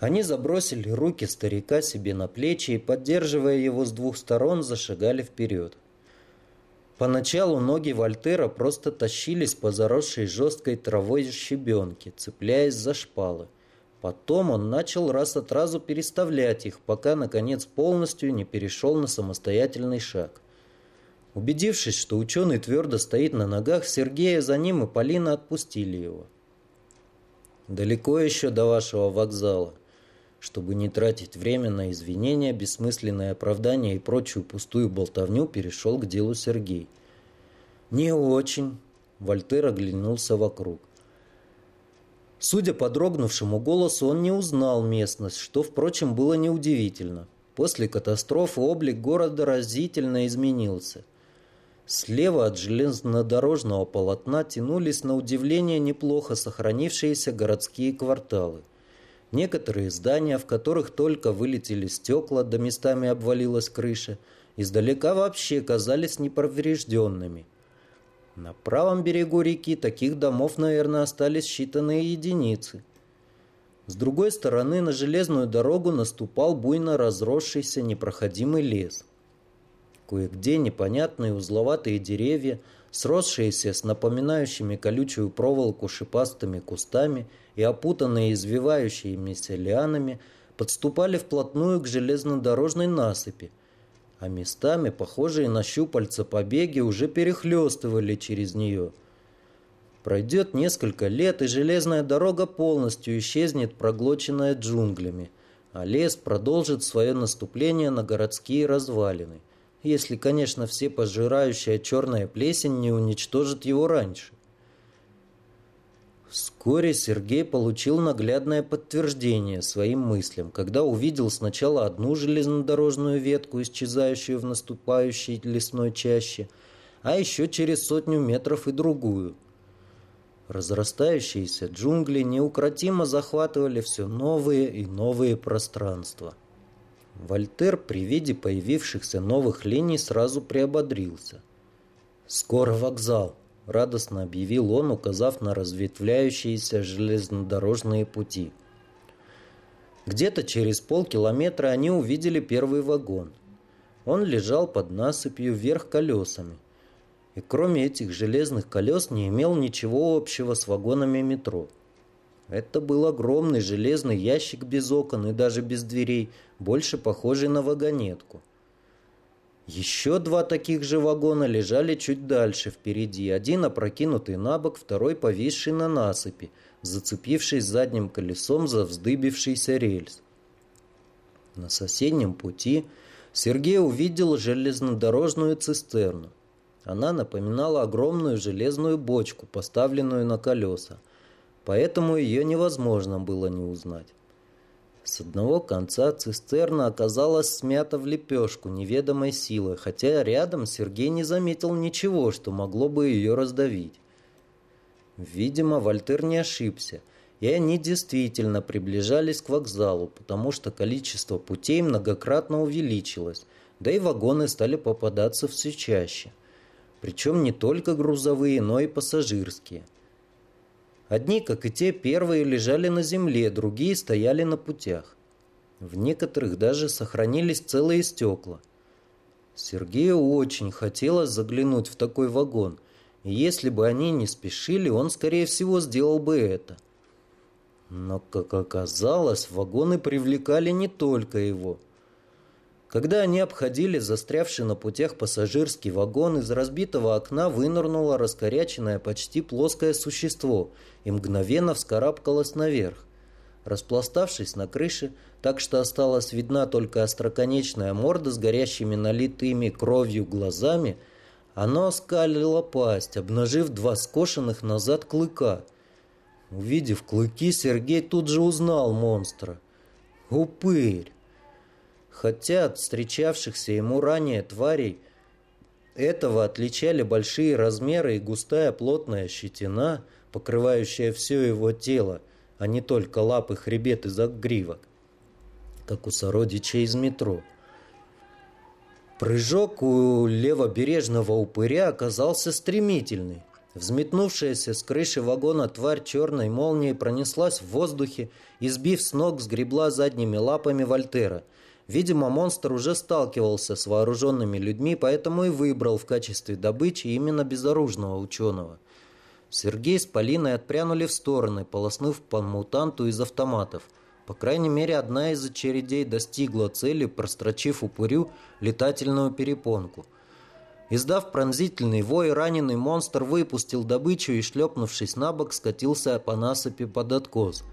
Speaker 1: Они забросили руки старика себе на плечи и, поддерживая его с двух сторон, зашагали вперед. Поначалу ноги Вольтера просто тащились по заросшей жесткой травой щебенке, цепляясь за шпалы. Потом он начал раз от разу переставлять их, пока, наконец, полностью не перешел на самостоятельный шаг. Убедившись, что ученый твердо стоит на ногах, Сергея за ним и Полина отпустили его. «Далеко еще до вашего вокзала?» Чтобы не тратить время на извинения, бессмысленное оправдание и прочую пустую болтовню, перешел к делу Сергей. «Не очень», — Вольтер оглянулся вокруг. Судя по дрогнувшему голосу, он не узнал местность, что, впрочем, было неудивительно. После катастрофы облик города разительно изменился. Слева от железнодорожного полотна тянулись на удивление неплохо сохранившиеся городские кварталы. Некоторые здания, в которых только вылетели стекла, да местами обвалилась крыша, издалека вообще казались неповрежденными. На правом берегу реки таких домов, наверное, остались считанные единицы. С другой стороны на железную дорогу наступал буйно разросшийся непроходимый лес. Кое-где непонятные узловатые деревья, сросшиеся с напоминающими колючую проволоку шипастыми кустами – и опутанные извивающимися лианами, подступали вплотную к железнодорожной насыпи, а местами, похожие на щупальца побеги, уже перехлестывали через нее. Пройдет несколько лет, и железная дорога полностью исчезнет, проглоченная джунглями, а лес продолжит свое наступление на городские развалины, если, конечно, все пожирающая черная плесень не уничтожит его раньше. Вскоре Сергей получил наглядное подтверждение своим мыслям, когда увидел сначала одну железнодорожную ветку, исчезающую в наступающей лесной чаще, а еще через сотню метров и другую. Разрастающиеся джунгли неукротимо захватывали все новые и новые пространства. Вольтер при виде появившихся новых линий сразу приободрился. «Скоро вокзал!» — радостно объявил он, указав на разветвляющиеся железнодорожные пути. Где-то через полкилометра они увидели первый вагон. Он лежал под насыпью вверх колесами. И кроме этих железных колес не имел ничего общего с вагонами метро. Это был огромный железный ящик без окон и даже без дверей, больше похожий на вагонетку. Еще два таких же вагона лежали чуть дальше впереди, один опрокинутый на бок, второй повисший на насыпи, зацепившись задним колесом за вздыбившийся рельс. На соседнем пути Сергей увидел железнодорожную цистерну. Она напоминала огромную железную бочку, поставленную на колеса, поэтому ее невозможно было не узнать. С одного конца цистерна оказалась смята в лепешку неведомой силой, хотя рядом Сергей не заметил ничего, что могло бы ее раздавить. Видимо, Вольтер не ошибся, и они действительно приближались к вокзалу, потому что количество путей многократно увеличилось, да и вагоны стали попадаться все чаще. Причем не только грузовые, но и пассажирские. Одни, как и те первые, лежали на земле, другие стояли на путях. В некоторых даже сохранились целые стекла. Сергею очень хотелось заглянуть в такой вагон, и если бы они не спешили, он, скорее всего, сделал бы это. Но, как оказалось, вагоны привлекали не только его – когда они обходили застрявший на путях пассажирский вагон, из разбитого окна вынырнуло раскоряченное почти плоское существо и мгновенно вскарабкалось наверх. Распластавшись на крыше, так что осталась видна только остроконечная морда с горящими налитыми кровью глазами, оно оскалило пасть, обнажив два скошенных назад клыка. Увидев клыки, Сергей тут же узнал монстра. Упырь! Хотя от встречавшихся ему ранее тварей этого отличали большие размеры и густая плотная щетина, покрывающая все его тело, а не только лапы, хребет и загривок, как у сородича из метро. Прыжок у левобережного упыря оказался стремительный. Взметнувшаяся с крыши вагона тварь черной молнией пронеслась в воздухе и, сбив с ног, сгребла задними лапами Вольтера. Видимо, монстр уже сталкивался с вооруженными людьми, поэтому и выбрал в качестве добычи именно безоружного ученого. Сергей с Полиной отпрянули в стороны, полоснув по мутанту из автоматов. По крайней мере, одна из очередей достигла цели, прострочив упырю летательную перепонку – Издав пронзительный вой, раненый монстр выпустил добычу и, шлепнувшись на бок, скатился по насыпи под откос.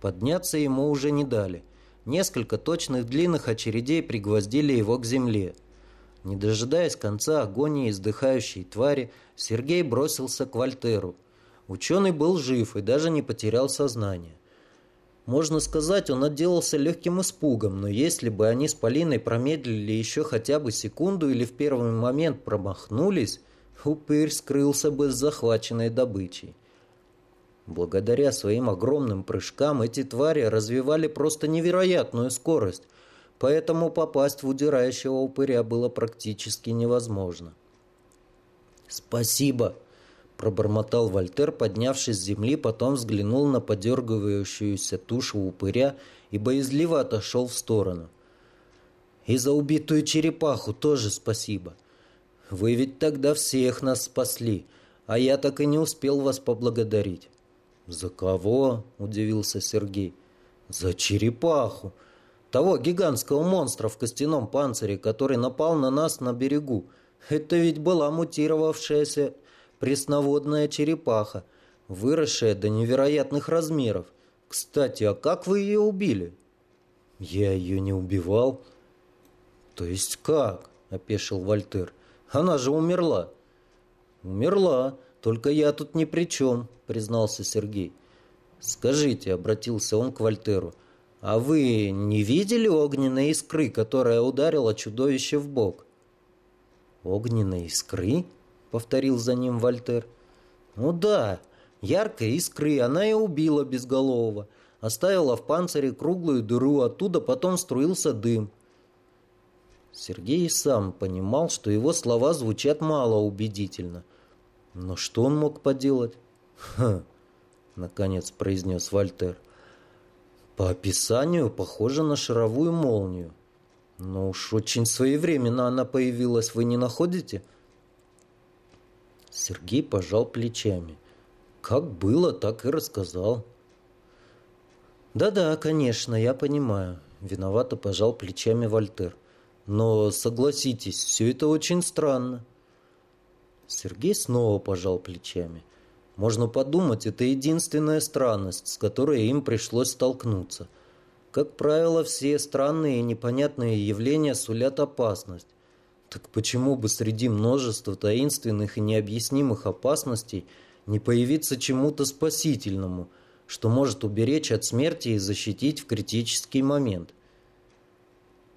Speaker 1: Подняться ему уже не дали. Несколько точных длинных очередей пригвоздили его к земле. Не дожидаясь конца агонии издыхающей твари, Сергей бросился к Вольтеру. Ученый был жив и даже не потерял сознание. Можно сказать, он отделался легким испугом, но если бы они с Полиной промедлили еще хотя бы секунду или в первый момент промахнулись, упырь скрылся бы с захваченной добычей. Благодаря своим огромным прыжкам эти твари развивали просто невероятную скорость, поэтому попасть в удирающего упыря было практически невозможно. «Спасибо!» пробормотал Вольтер, поднявшись с земли, потом взглянул на подергивающуюся тушу упыря и боязливо отошел в сторону. «И за убитую черепаху тоже спасибо. Вы ведь тогда всех нас спасли, а я так и не успел вас поблагодарить». «За кого?» – удивился Сергей. «За черепаху. Того гигантского монстра в костяном панцире, который напал на нас на берегу. Это ведь была мутировавшаяся пресноводная черепаха, выросшая до невероятных размеров. Кстати, а как вы ее убили? Я ее не убивал. То есть как? Опешил Вольтер. Она же умерла. Умерла, только я тут ни при чем, признался Сергей. Скажите, обратился он к Вольтеру, а вы не видели огненной искры, которая ударила чудовище в бок? Огненной искры? повторил за ним Вольтер. Ну да, яркой искры она и убила безголового. Оставила в панцире круглую дыру, оттуда потом струился дым. Сергей сам понимал, что его слова звучат мало убедительно. Но что он мог поделать? «Ха!» — наконец произнес Вольтер. «По описанию похоже на шаровую молнию. Но уж очень своевременно она появилась, вы не находите?» Сергей пожал плечами. Как было, так и рассказал. Да-да, конечно, я понимаю. Виновато пожал плечами Вольтер. Но согласитесь, все это очень странно. Сергей снова пожал плечами. Можно подумать, это единственная странность, с которой им пришлось столкнуться. Как правило, все странные и непонятные явления сулят опасность. Так почему бы среди множества таинственных и необъяснимых опасностей не появиться чему-то спасительному, что может уберечь от смерти и защитить в критический момент?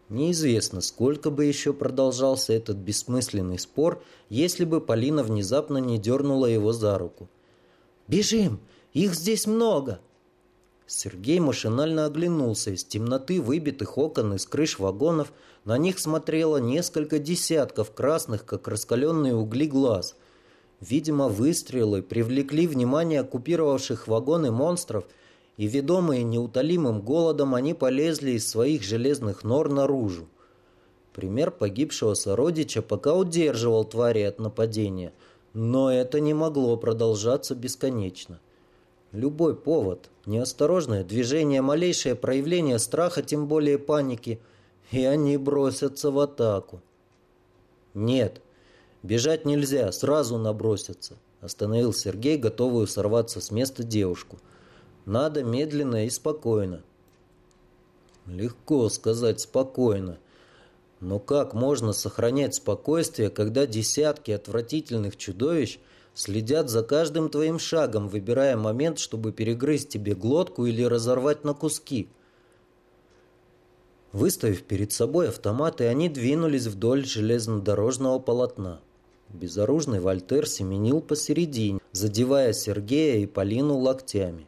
Speaker 1: Неизвестно, сколько бы еще продолжался этот бессмысленный спор, если бы Полина внезапно не дернула его за руку. «Бежим! Их здесь много!» Сергей машинально оглянулся. Из темноты выбитых окон из крыш вагонов на них смотрело несколько десятков красных, как раскаленные угли глаз. Видимо, выстрелы привлекли внимание оккупировавших вагоны монстров, и, ведомые неутолимым голодом, они полезли из своих железных нор наружу. Пример погибшего сородича пока удерживал твари от нападения, но это не могло продолжаться бесконечно. Любой повод, неосторожное движение, малейшее проявление страха, тем более паники, и они бросятся в атаку. Нет, бежать нельзя, сразу набросятся, остановил Сергей, готовую сорваться с места девушку. Надо медленно и спокойно. Легко сказать спокойно. Но как можно сохранять спокойствие, когда десятки отвратительных чудовищ Следят за каждым твоим шагом, выбирая момент, чтобы перегрызть тебе глотку или разорвать на куски. Выставив перед собой автоматы, они двинулись вдоль железнодорожного полотна. Безоружный Вольтер семенил посередине, задевая Сергея и Полину локтями.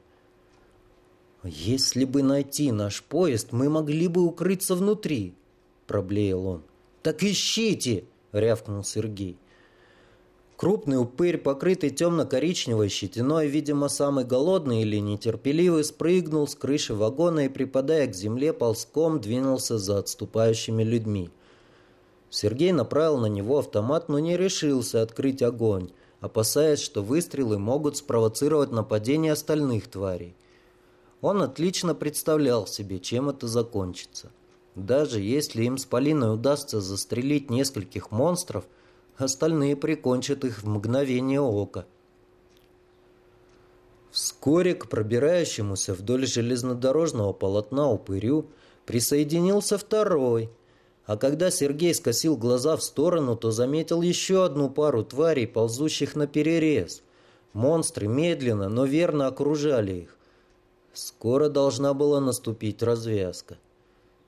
Speaker 1: «Если бы найти наш поезд, мы могли бы укрыться внутри», — проблеял он. «Так ищите!» — рявкнул Сергей. Крупный упырь, покрытый темно-коричневой щетиной, видимо, самый голодный или нетерпеливый, спрыгнул с крыши вагона и, припадая к земле, ползком двинулся за отступающими людьми. Сергей направил на него автомат, но не решился открыть огонь, опасаясь, что выстрелы могут спровоцировать нападение остальных тварей. Он отлично представлял себе, чем это закончится. Даже если им с Полиной удастся застрелить нескольких монстров – остальные прикончат их в мгновение ока. Вскоре к пробирающемуся вдоль железнодорожного полотна упырю присоединился второй, а когда Сергей скосил глаза в сторону, то заметил еще одну пару тварей, ползущих на перерез. Монстры медленно, но верно окружали их. Скоро должна была наступить развязка.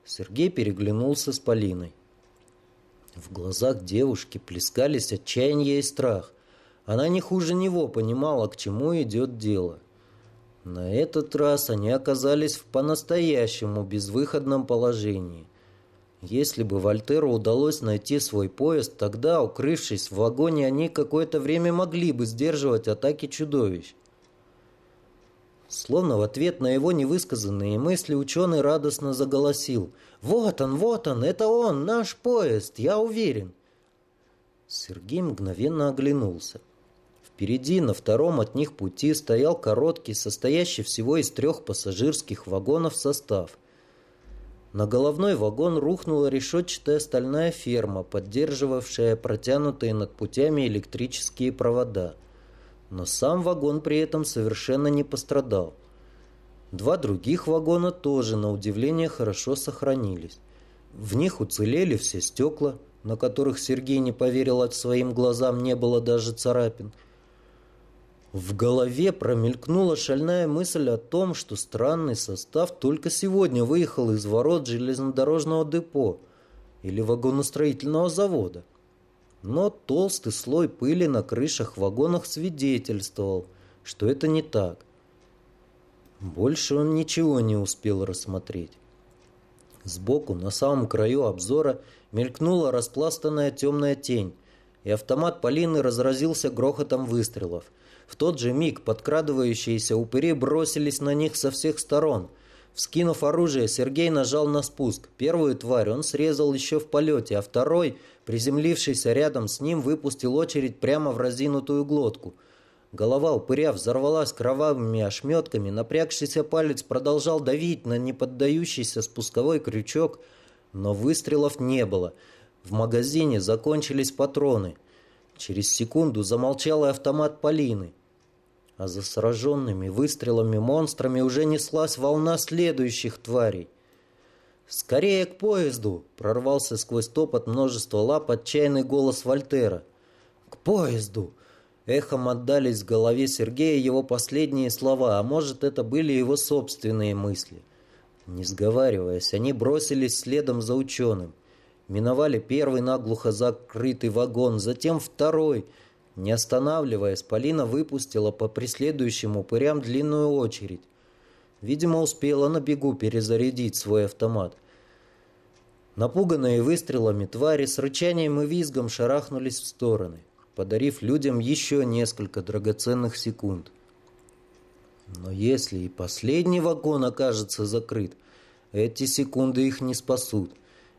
Speaker 1: Сергей переглянулся с Полиной. В глазах девушки плескались отчаяние и страх. Она не хуже него понимала, к чему идет дело. На этот раз они оказались в по-настоящему безвыходном положении. Если бы Вольтеру удалось найти свой поезд, тогда, укрывшись в вагоне, они какое-то время могли бы сдерживать атаки чудовищ. Словно в ответ на его невысказанные мысли ученый радостно заголосил. «Вот он, вот он, это он, наш поезд, я уверен!» Сергей мгновенно оглянулся. Впереди, на втором от них пути, стоял короткий, состоящий всего из трех пассажирских вагонов состав. На головной вагон рухнула решетчатая стальная ферма, поддерживавшая протянутые над путями электрические провода – но сам вагон при этом совершенно не пострадал. Два других вагона тоже, на удивление, хорошо сохранились. В них уцелели все стекла, на которых Сергей не поверил от своим глазам, не было даже царапин. В голове промелькнула шальная мысль о том, что странный состав только сегодня выехал из ворот железнодорожного депо или вагоностроительного завода но толстый слой пыли на крышах вагонах свидетельствовал, что это не так. Больше он ничего не успел рассмотреть. Сбоку, на самом краю обзора, мелькнула распластанная темная тень, и автомат Полины разразился грохотом выстрелов. В тот же миг подкрадывающиеся упыри бросились на них со всех сторон – Вскинув оружие, Сергей нажал на спуск. Первую тварь он срезал еще в полете, а второй, приземлившийся рядом с ним, выпустил очередь прямо в разинутую глотку. Голова упыря взорвалась кровавыми ошметками, напрягшийся палец продолжал давить на неподдающийся спусковой крючок, но выстрелов не было. В магазине закончились патроны. Через секунду замолчал и автомат Полины а за сраженными выстрелами монстрами уже неслась волна следующих тварей. «Скорее к поезду!» — прорвался сквозь топот множества лап отчаянный голос Вольтера. «К поезду!» Эхом отдались в голове Сергея его последние слова, а может, это были его собственные мысли. Не сговариваясь, они бросились следом за ученым. Миновали первый наглухо закрытый вагон, затем второй — не останавливаясь, Полина выпустила по преследующим упырям длинную очередь. Видимо, успела на бегу перезарядить свой автомат. Напуганные выстрелами твари с рычанием и визгом шарахнулись в стороны, подарив людям еще несколько драгоценных секунд. Но если и последний вагон окажется закрыт, эти секунды их не спасут.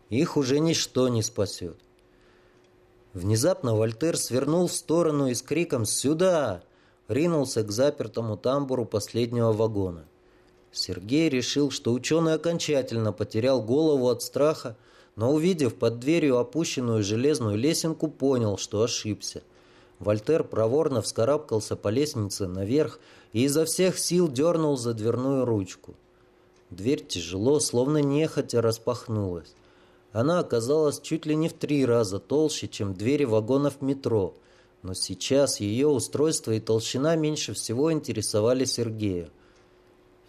Speaker 1: Их уже ничто не спасет. Внезапно Вольтер свернул в сторону и с криком «Сюда!» ринулся к запертому тамбуру последнего вагона. Сергей решил, что ученый окончательно потерял голову от страха, но, увидев под дверью опущенную железную лесенку, понял, что ошибся. Вольтер проворно вскарабкался по лестнице наверх и изо всех сил дернул за дверную ручку. Дверь тяжело, словно нехотя распахнулась. Она оказалась чуть ли не в три раза толще, чем двери вагонов метро. Но сейчас ее устройство и толщина меньше всего интересовали Сергея.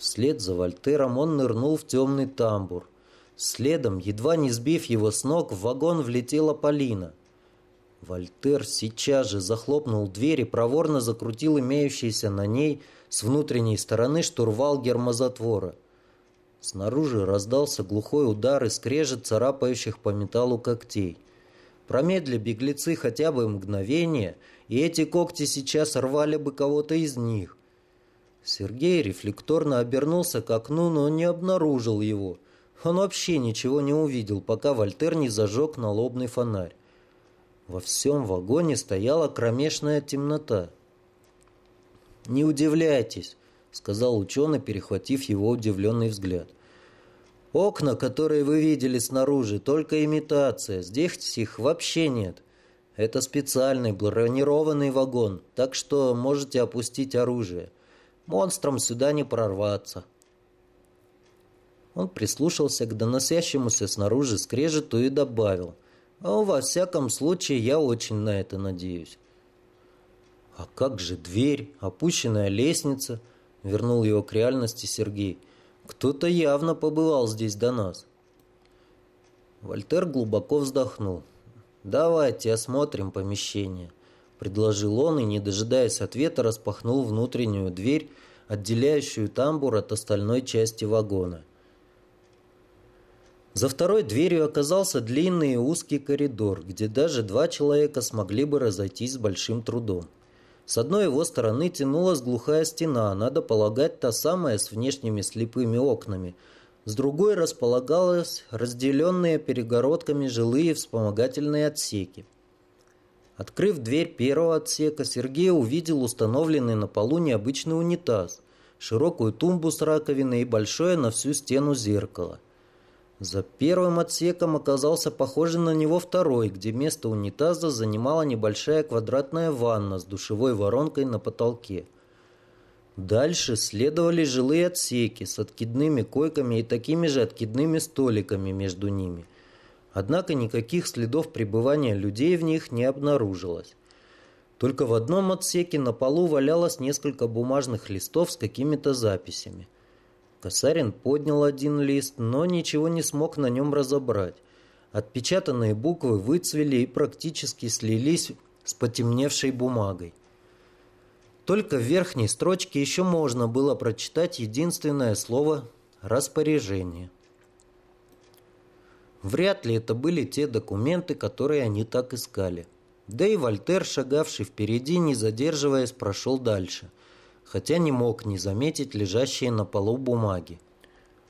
Speaker 1: Вслед за Вольтером он нырнул в темный тамбур. Следом, едва не сбив его с ног, в вагон влетела Полина. Вольтер сейчас же захлопнул дверь и проворно закрутил имеющийся на ней с внутренней стороны штурвал гермозатвора. Снаружи раздался глухой удар и скрежет царапающих по металлу когтей. Промедли беглецы хотя бы мгновение, и эти когти сейчас рвали бы кого-то из них. Сергей рефлекторно обернулся к окну, но не обнаружил его. Он вообще ничего не увидел, пока Вольтер не зажег налобный фонарь. Во всем вагоне стояла кромешная темнота. «Не удивляйтесь», — сказал ученый, перехватив его удивленный взгляд. «Окна, которые вы видели снаружи, только имитация. Здесь их вообще нет. Это специальный бронированный вагон, так что можете опустить оружие. Монстрам сюда не прорваться». Он прислушался к доносящемуся снаружи скрежету и добавил. «А во всяком случае, я очень на это надеюсь». «А как же дверь, опущенная лестница?» Вернул его к реальности Сергей. «Кто-то явно побывал здесь до нас». Вольтер глубоко вздохнул. «Давайте осмотрим помещение», — предложил он и, не дожидаясь ответа, распахнул внутреннюю дверь, отделяющую тамбур от остальной части вагона. За второй дверью оказался длинный и узкий коридор, где даже два человека смогли бы разойтись с большим трудом. С одной его стороны тянулась глухая стена, надо полагать, та самая с внешними слепыми окнами. С другой располагалась разделенные перегородками жилые вспомогательные отсеки. Открыв дверь первого отсека, Сергей увидел установленный на полу необычный унитаз, широкую тумбу с раковиной и большое на всю стену зеркало – за первым отсеком оказался похожий на него второй, где место унитаза занимала небольшая квадратная ванна с душевой воронкой на потолке. Дальше следовали жилые отсеки с откидными койками и такими же откидными столиками между ними. Однако никаких следов пребывания людей в них не обнаружилось. Только в одном отсеке на полу валялось несколько бумажных листов с какими-то записями. Косарин поднял один лист, но ничего не смог на нем разобрать. Отпечатанные буквы выцвели и практически слились с потемневшей бумагой. Только в верхней строчке еще можно было прочитать единственное слово «распоряжение». Вряд ли это были те документы, которые они так искали. Да и Вольтер, шагавший впереди, не задерживаясь, прошел дальше – хотя не мог не заметить лежащие на полу бумаги.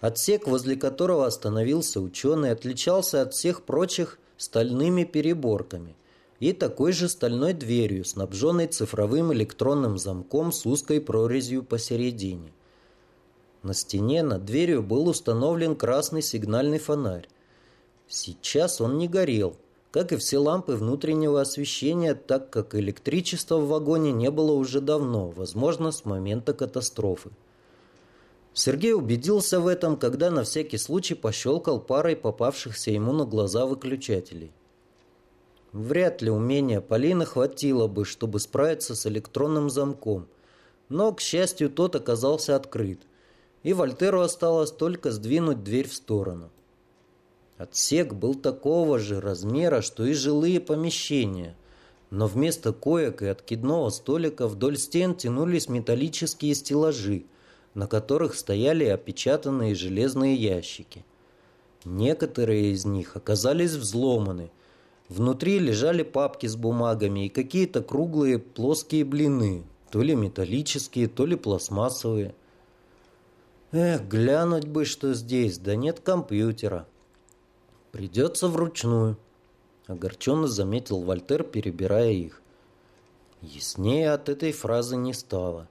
Speaker 1: Отсек, возле которого остановился ученый, отличался от всех прочих стальными переборками и такой же стальной дверью, снабженной цифровым электронным замком с узкой прорезью посередине. На стене над дверью был установлен красный сигнальный фонарь. Сейчас он не горел, как и все лампы внутреннего освещения, так как электричества в вагоне не было уже давно, возможно, с момента катастрофы. Сергей убедился в этом, когда на всякий случай пощелкал парой попавшихся ему на глаза выключателей. Вряд ли умения Полины хватило бы, чтобы справиться с электронным замком, но, к счастью, тот оказался открыт, и Вольтеру осталось только сдвинуть дверь в сторону. Отсек был такого же размера, что и жилые помещения, но вместо коек и откидного столика вдоль стен тянулись металлические стеллажи, на которых стояли опечатанные железные ящики. Некоторые из них оказались взломаны. Внутри лежали папки с бумагами и какие-то круглые плоские блины, то ли металлические, то ли пластмассовые. Эх, глянуть бы, что здесь, да нет компьютера. Придется вручную, огорченно заметил Вольтер, перебирая их. Яснее от этой фразы не стало.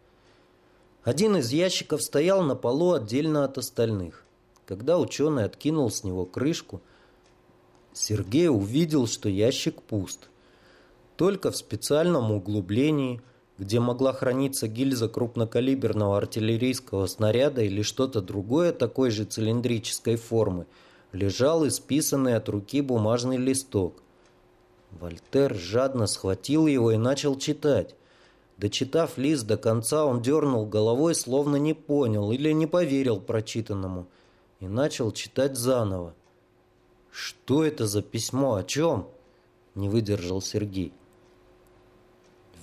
Speaker 1: Один из ящиков стоял на полу отдельно от остальных. Когда ученый откинул с него крышку, Сергей увидел, что ящик пуст. Только в специальном углублении, где могла храниться гильза крупнокалиберного артиллерийского снаряда или что-то другое такой же цилиндрической формы – лежал исписанный от руки бумажный листок. Вольтер жадно схватил его и начал читать. Дочитав лист до конца, он дернул головой, словно не понял или не поверил прочитанному, и начал читать заново. «Что это за письмо? О чем?» – не выдержал Сергей.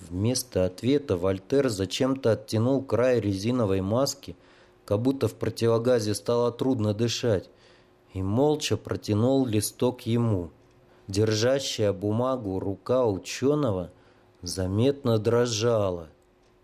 Speaker 1: Вместо ответа Вольтер зачем-то оттянул край резиновой маски, как будто в противогазе стало трудно дышать, и молча протянул листок ему. Держащая бумагу рука ученого – заметно дрожала –